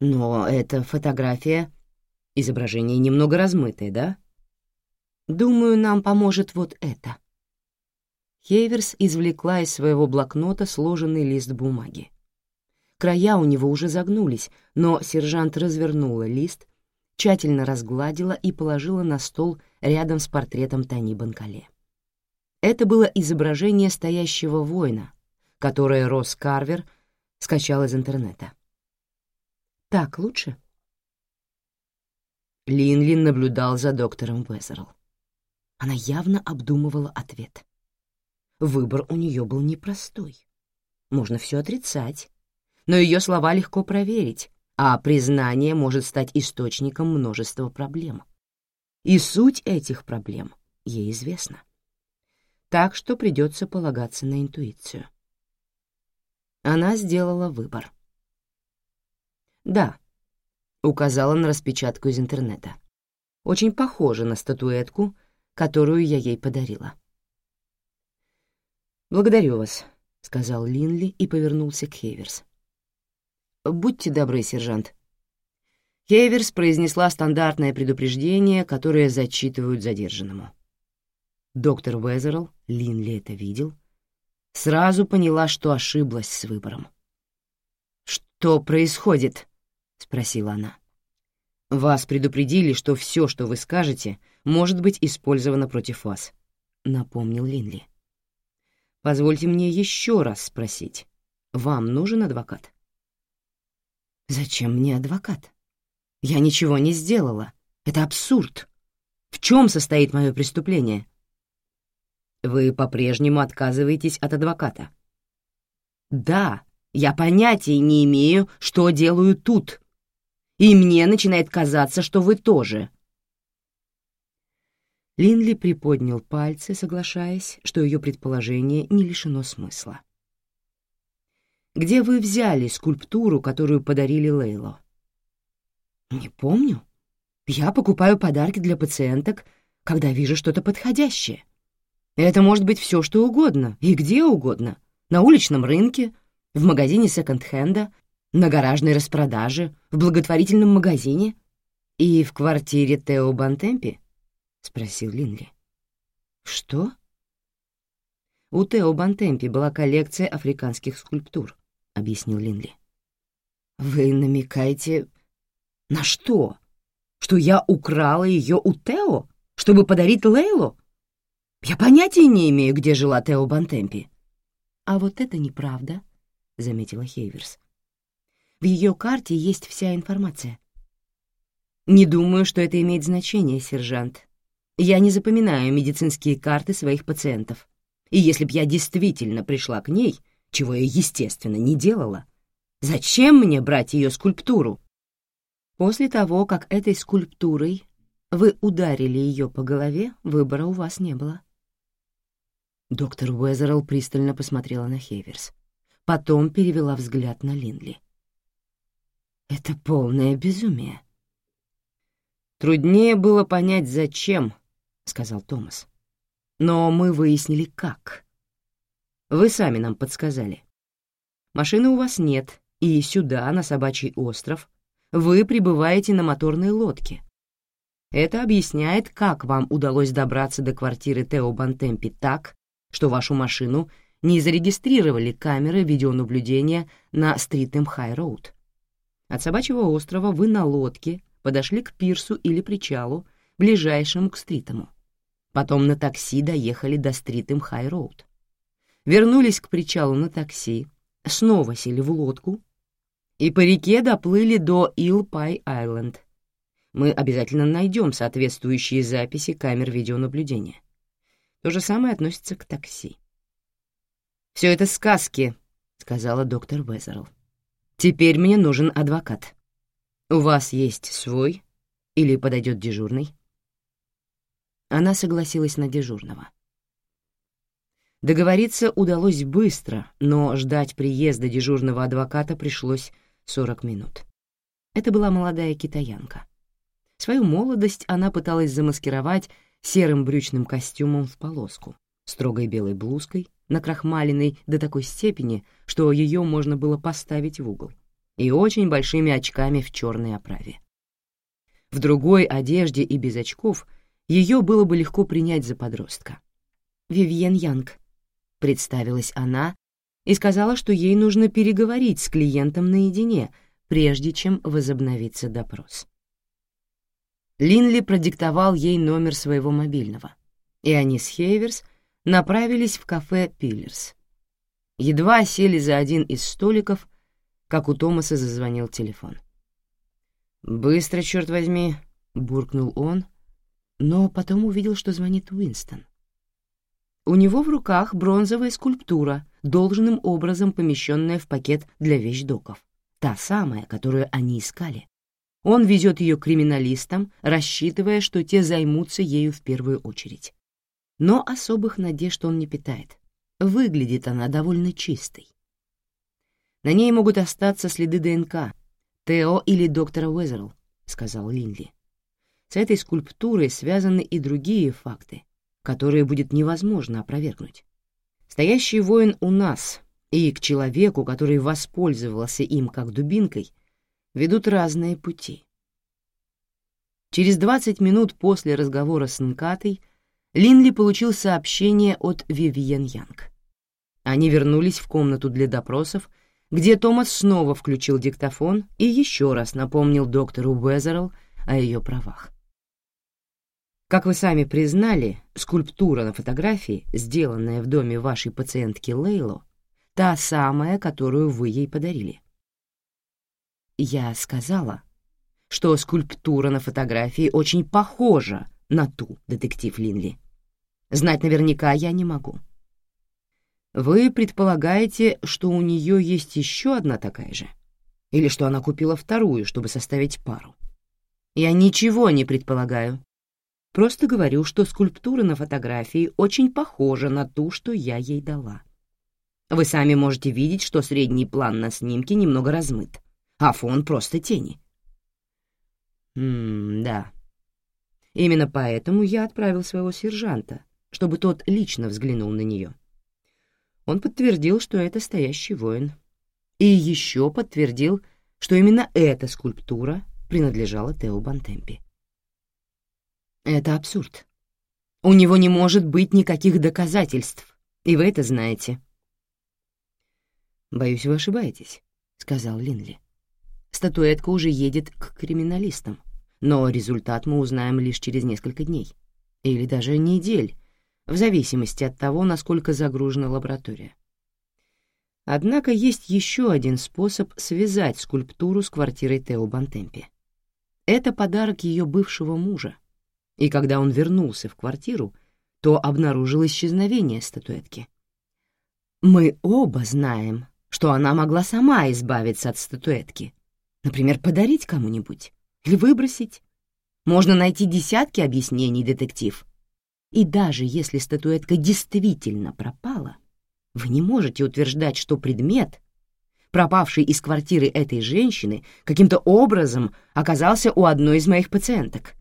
Но эта фотография, изображение немного размытое, да? Думаю, нам поможет вот это». Хейверс извлекла из своего блокнота сложенный лист бумаги. Края у него уже загнулись, но сержант развернула лист тщательно разгладила и положила на стол рядом с портретом Тани Банкале. Это было изображение стоящего воина, которое Росс Карвер скачал из интернета. «Так лучше?» Линлин наблюдал за доктором Уэзерл. Она явно обдумывала ответ. Выбор у нее был непростой. Можно все отрицать, но ее слова легко проверить, а признание может стать источником множества проблем. И суть этих проблем ей известна. Так что придется полагаться на интуицию. Она сделала выбор. «Да», — указала на распечатку из интернета. «Очень похоже на статуэтку, которую я ей подарила». «Благодарю вас», — сказал Линли и повернулся к Хейверс. «Будьте добры, сержант». Хейверс произнесла стандартное предупреждение, которое зачитывают задержанному. Доктор Уэзерл, Линли это видел, сразу поняла, что ошиблась с выбором. «Что происходит?» — спросила она. «Вас предупредили, что все, что вы скажете, может быть использовано против вас», — напомнил Линли. «Позвольте мне еще раз спросить. Вам нужен адвокат?» Зачем мне адвокат? Я ничего не сделала. Это абсурд. В чем состоит мое преступление? Вы по-прежнему отказываетесь от адвоката? Да, я понятия не имею, что делаю тут. И мне начинает казаться, что вы тоже. Линли приподнял пальцы, соглашаясь, что ее предположение не лишено смысла где вы взяли скульптуру, которую подарили Лейло?» «Не помню. Я покупаю подарки для пациенток, когда вижу что-то подходящее. Это может быть все, что угодно, и где угодно. На уличном рынке, в магазине секонд-хенда, на гаражной распродаже, в благотворительном магазине и в квартире Тео Бантемпи?» — спросил Линли. «Что?» У Тео Бантемпи была коллекция африканских скульптур. — объяснил Линли. «Вы намекаете... на что? Что я украла ее у Тео, чтобы подарить Лейлу? Я понятия не имею, где жила Тео Бантемпи». «А вот это неправда», — заметила Хейверс. «В ее карте есть вся информация». «Не думаю, что это имеет значение, сержант. Я не запоминаю медицинские карты своих пациентов. И если б я действительно пришла к ней, чего я, естественно, не делала. Зачем мне брать ее скульптуру? После того, как этой скульптурой вы ударили ее по голове, выбора у вас не было. Доктор Уэзерл пристально посмотрела на Хейверс. Потом перевела взгляд на Линли. «Это полное безумие». «Труднее было понять, зачем», — сказал Томас. «Но мы выяснили, как. Вы сами нам подсказали. Машины у вас нет, и сюда, на Собачий остров, вы прибываете на моторной лодке. Это объясняет, как вам удалось добраться до квартиры Тео Бантемпи так, что вашу машину не зарегистрировали камеры видеонаблюдения на Стритем Хай-Роуд. От Собачьего острова вы на лодке подошли к пирсу или причалу, ближайшему к Стритему. Потом на такси доехали до Стритем Хай-Роуд. Вернулись к причалу на такси, снова сели в лодку и по реке доплыли до Ил-Пай-Айленд. Мы обязательно найдем соответствующие записи камер видеонаблюдения. То же самое относится к такси. «Все это сказки», — сказала доктор Везерл. «Теперь мне нужен адвокат. У вас есть свой или подойдет дежурный?» Она согласилась на дежурного. Договориться удалось быстро, но ждать приезда дежурного адвоката пришлось 40 минут. Это была молодая китаянка. Свою молодость она пыталась замаскировать серым брючным костюмом в полоску, строгой белой блузкой, накрахмаленной до такой степени, что ее можно было поставить в угол, и очень большими очками в черной оправе. В другой одежде и без очков ее было бы легко принять за подростка. «Вивьен Янг», — представилась она и сказала, что ей нужно переговорить с клиентом наедине, прежде чем возобновится допрос. Линли продиктовал ей номер своего мобильного, и они с Хейверс направились в кафе «Пиллерс». Едва сели за один из столиков, как у Томаса зазвонил телефон. «Быстро, черт возьми!» — буркнул он, но потом увидел, что звонит Уинстон. У него в руках бронзовая скульптура, должным образом помещенная в пакет для вещдоков, та самая, которую они искали. Он везет ее криминалистам, рассчитывая, что те займутся ею в первую очередь. Но особых надежд он не питает. Выглядит она довольно чистой. На ней могут остаться следы ДНК. Тео или доктора Уэзерл, — сказал Линли. С этой скульптурой связаны и другие факты, которые будет невозможно опровергнуть. Стоящий воин у нас и к человеку, который воспользовался им как дубинкой — ведут разные пути. Через 20 минут после разговора с Нкатой Линли получил сообщение от Вивиен Янг. Они вернулись в комнату для допросов, где Томас снова включил диктофон и еще раз напомнил доктору Уэзерл о ее правах. Как вы сами признали, скульптура на фотографии, сделанная в доме вашей пациентки Лейло, та самая, которую вы ей подарили. Я сказала, что скульптура на фотографии очень похожа на ту, детектив Линли. Знать наверняка я не могу. Вы предполагаете, что у нее есть еще одна такая же? Или что она купила вторую, чтобы составить пару? Я ничего не предполагаю. Просто говорю, что скульптура на фотографии очень похожа на ту, что я ей дала. Вы сами можете видеть, что средний план на снимке немного размыт а фон просто тени. М-да. Именно поэтому я отправил своего сержанта, чтобы тот лично взглянул на нее. Он подтвердил, что это стоящий воин. И еще подтвердил, что именно эта скульптура принадлежала Тео Бантемпи. Это абсурд. У него не может быть никаких доказательств, и вы это знаете. «Боюсь, вы ошибаетесь», — сказал Линли статуэтка уже едет к криминалистам, но результат мы узнаем лишь через несколько дней. Или даже недель, в зависимости от того, насколько загружена лаборатория. Однако есть еще один способ связать скульптуру с квартирой Тео Бантемпи. Это подарок ее бывшего мужа, и когда он вернулся в квартиру, то обнаружил исчезновение статуэтки. Мы оба знаем, что она могла сама избавиться от статуэтки. Например, подарить кому-нибудь или выбросить. Можно найти десятки объяснений, детектив. И даже если статуэтка действительно пропала, вы не можете утверждать, что предмет, пропавший из квартиры этой женщины, каким-то образом оказался у одной из моих пациенток.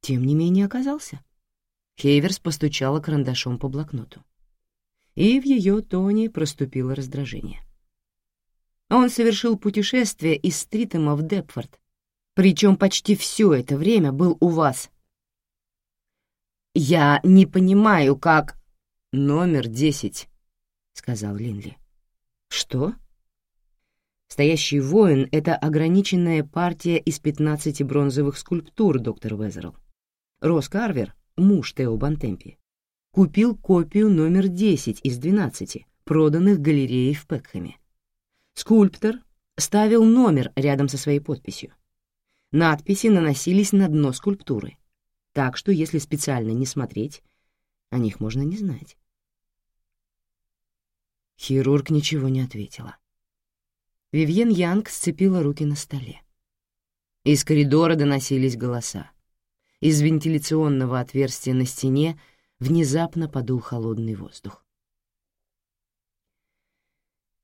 Тем не менее оказался. Хейверс постучала карандашом по блокноту и в ее тоне проступило раздражение. Он совершил путешествие из Стритема в Депфорд, причем почти все это время был у вас. «Я не понимаю, как...» «Номер десять», — сказал Линли. «Что?» Стоящий воин — это ограниченная партия из пятнадцати бронзовых скульптур, доктор Везерл. Рос Карвер, муж Тео Бантемпи, купил копию номер 10 из 12, проданных галереей в Пекхэме. Скульптор ставил номер рядом со своей подписью. Надписи наносились на дно скульптуры, так что если специально не смотреть, о них можно не знать. Хирург ничего не ответила. Вивьен Янг сцепила руки на столе. Из коридора доносились голоса. Из вентиляционного отверстия на стене внезапно подул холодный воздух.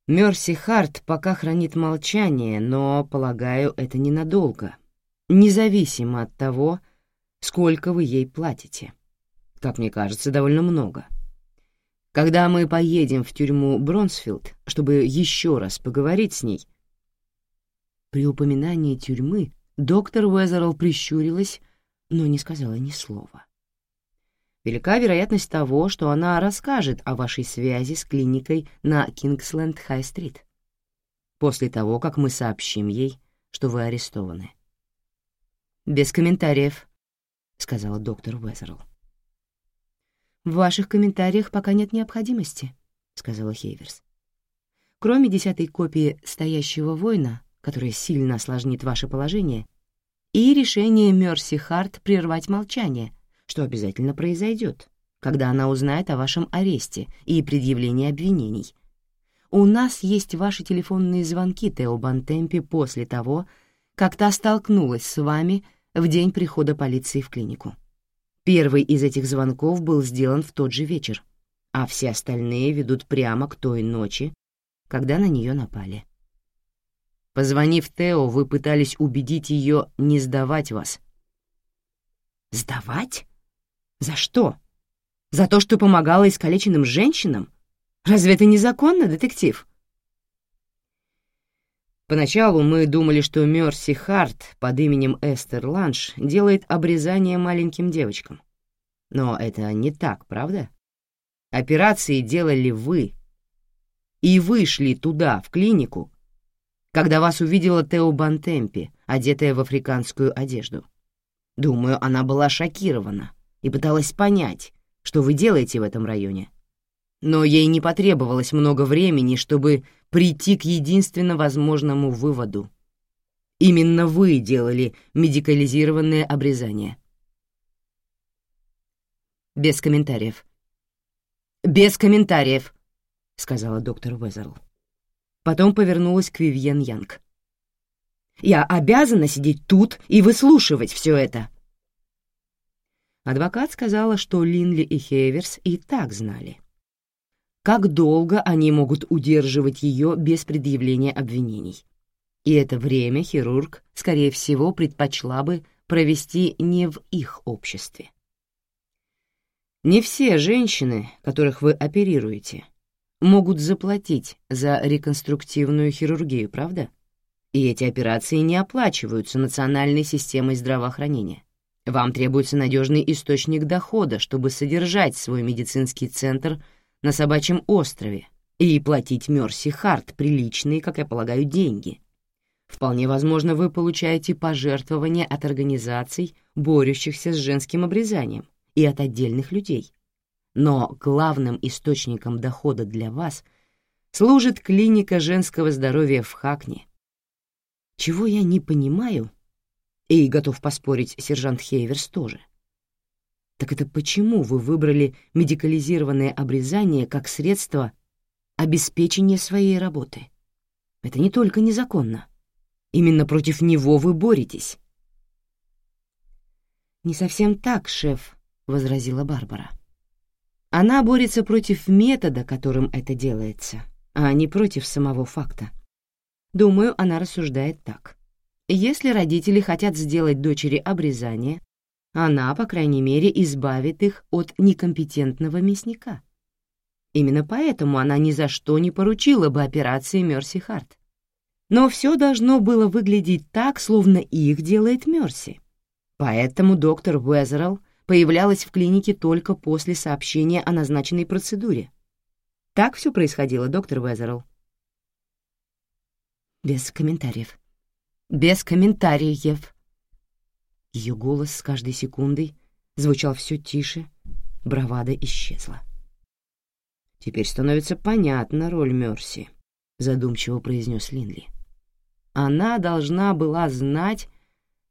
Мерси Харт пока хранит молчание, но, полагаю, это ненадолго, независимо от того, сколько вы ей платите. Как мне кажется, довольно много. Когда мы поедем в тюрьму Бронсфилд, чтобы еще раз поговорить с ней... При упоминании тюрьмы доктор Уэзерл прищурилась, но не сказала ни слова велика вероятность того, что она расскажет о вашей связи с клиникой на Кингсленд-Хай-стрит после того, как мы сообщим ей, что вы арестованы. «Без комментариев», — сказала доктор Уэзерл. «В ваших комментариях пока нет необходимости», — сказала Хейверс. «Кроме десятой копии «Стоящего воина», которая сильно осложнит ваше положение, и решение Мерси Харт прервать молчание, что обязательно произойдет, когда она узнает о вашем аресте и предъявлении обвинений. У нас есть ваши телефонные звонки, Тео Бантемпи, после того, как та столкнулась с вами в день прихода полиции в клинику. Первый из этих звонков был сделан в тот же вечер, а все остальные ведут прямо к той ночи, когда на нее напали. Позвонив Тео, вы пытались убедить ее не сдавать вас. «Сдавать?» За что? За то, что помогала искалеченным женщинам? Разве это незаконно, детектив? Поначалу мы думали, что Мерси Харт под именем Эстер Ланш делает обрезание маленьким девочкам. Но это не так, правда? Операции делали вы. И вы шли туда, в клинику, когда вас увидела Тео Бантемпи, одетая в африканскую одежду. Думаю, она была шокирована и пыталась понять, что вы делаете в этом районе. Но ей не потребовалось много времени, чтобы прийти к единственно возможному выводу. Именно вы делали медикализированное обрезание. Без комментариев. «Без комментариев», — сказала доктор Уэзерл. Потом повернулась к Вивьен Янг. «Я обязана сидеть тут и выслушивать все это». Адвокат сказала, что Линли и Хейверс и так знали. Как долго они могут удерживать ее без предъявления обвинений? И это время хирург, скорее всего, предпочла бы провести не в их обществе. Не все женщины, которых вы оперируете, могут заплатить за реконструктивную хирургию, правда? И эти операции не оплачиваются национальной системой здравоохранения. Вам требуется надежный источник дохода, чтобы содержать свой медицинский центр на собачьем острове и платить Мерси Харт приличные, как я полагаю, деньги. Вполне возможно, вы получаете пожертвования от организаций, борющихся с женским обрезанием, и от отдельных людей. Но главным источником дохода для вас служит клиника женского здоровья в Хакне. Чего я не понимаю — и готов поспорить, сержант Хейверс тоже. Так это почему вы выбрали медикализированное обрезание как средство обеспечения своей работы? Это не только незаконно. Именно против него вы боретесь. «Не совсем так, шеф», — возразила Барбара. «Она борется против метода, которым это делается, а не против самого факта. Думаю, она рассуждает так. Если родители хотят сделать дочери обрезание, она, по крайней мере, избавит их от некомпетентного мясника. Именно поэтому она ни за что не поручила бы операции Мерси Харт. Но все должно было выглядеть так, словно их делает Мерси. Поэтому доктор Уэзерл появлялась в клинике только после сообщения о назначенной процедуре. Так все происходило, доктор Уэзерл. Без комментариев. Без комментариев. Ее голос с каждой секундой звучал все тише, бравада исчезла. «Теперь становится понятна роль Мерси», — задумчиво произнес Линли. «Она должна была знать,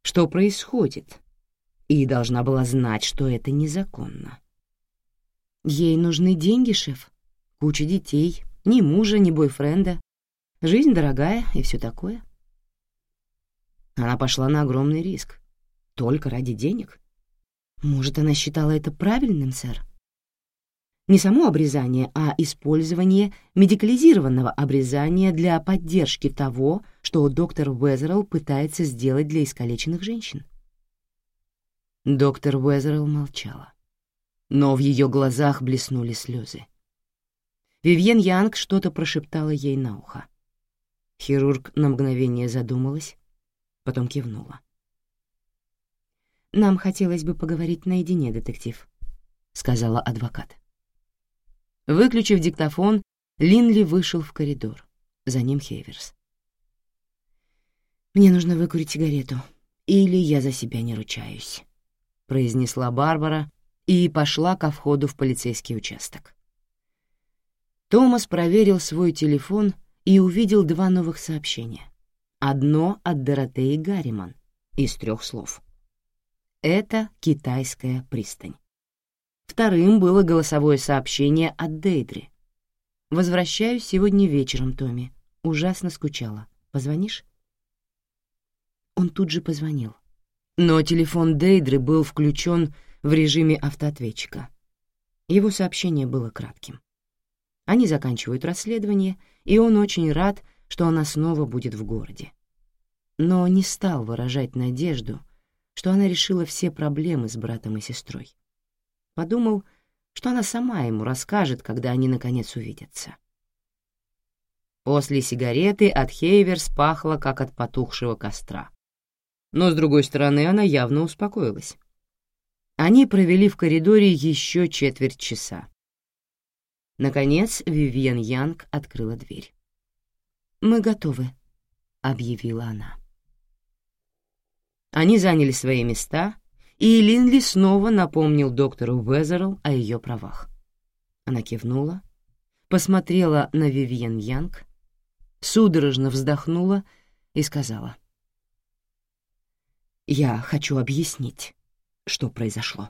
что происходит, и должна была знать, что это незаконно. Ей нужны деньги, шеф, куча детей, ни мужа, ни бойфренда, жизнь дорогая и все такое». Она пошла на огромный риск, только ради денег? Может, она считала это правильным, сэр? Не само обрезание, а использование медикализированного обрезания для поддержки того, что доктор Уэзерл пытается сделать для искалеченных женщин. Доктор Уэзерл молчала, но в ее глазах блеснули слезы. Вивьен Янг что-то прошептала ей на ухо. Хирург на мгновение задумалась, потом кивнула. «Нам хотелось бы поговорить наедине, детектив», — сказала адвокат. Выключив диктофон, Линли вышел в коридор. За ним Хейверс. «Мне нужно выкурить сигарету, или я за себя не ручаюсь», — произнесла Барбара и пошла ко входу в полицейский участок. Томас проверил свой телефон и увидел два новых сообщения. Одно от Доротеи Гарриман из трех слов. Это китайская пристань. Вторым было голосовое сообщение от Дейдри. «Возвращаюсь сегодня вечером, Томми. Ужасно скучала. Позвонишь?» Он тут же позвонил. Но телефон Дейдры был включен в режиме автоответчика. Его сообщение было кратким. Они заканчивают расследование, и он очень рад, что она снова будет в городе. Но не стал выражать надежду, что она решила все проблемы с братом и сестрой. Подумал, что она сама ему расскажет, когда они наконец увидятся. После сигареты от Хейверс пахло, как от потухшего костра. Но, с другой стороны, она явно успокоилась. Они провели в коридоре еще четверть часа. Наконец Вивьен Янг открыла дверь. «Мы готовы», — объявила она. Они заняли свои места, и Линли снова напомнил доктору Уэзерл о ее правах. Она кивнула, посмотрела на Вивьен Янг, судорожно вздохнула и сказала. «Я хочу объяснить, что произошло».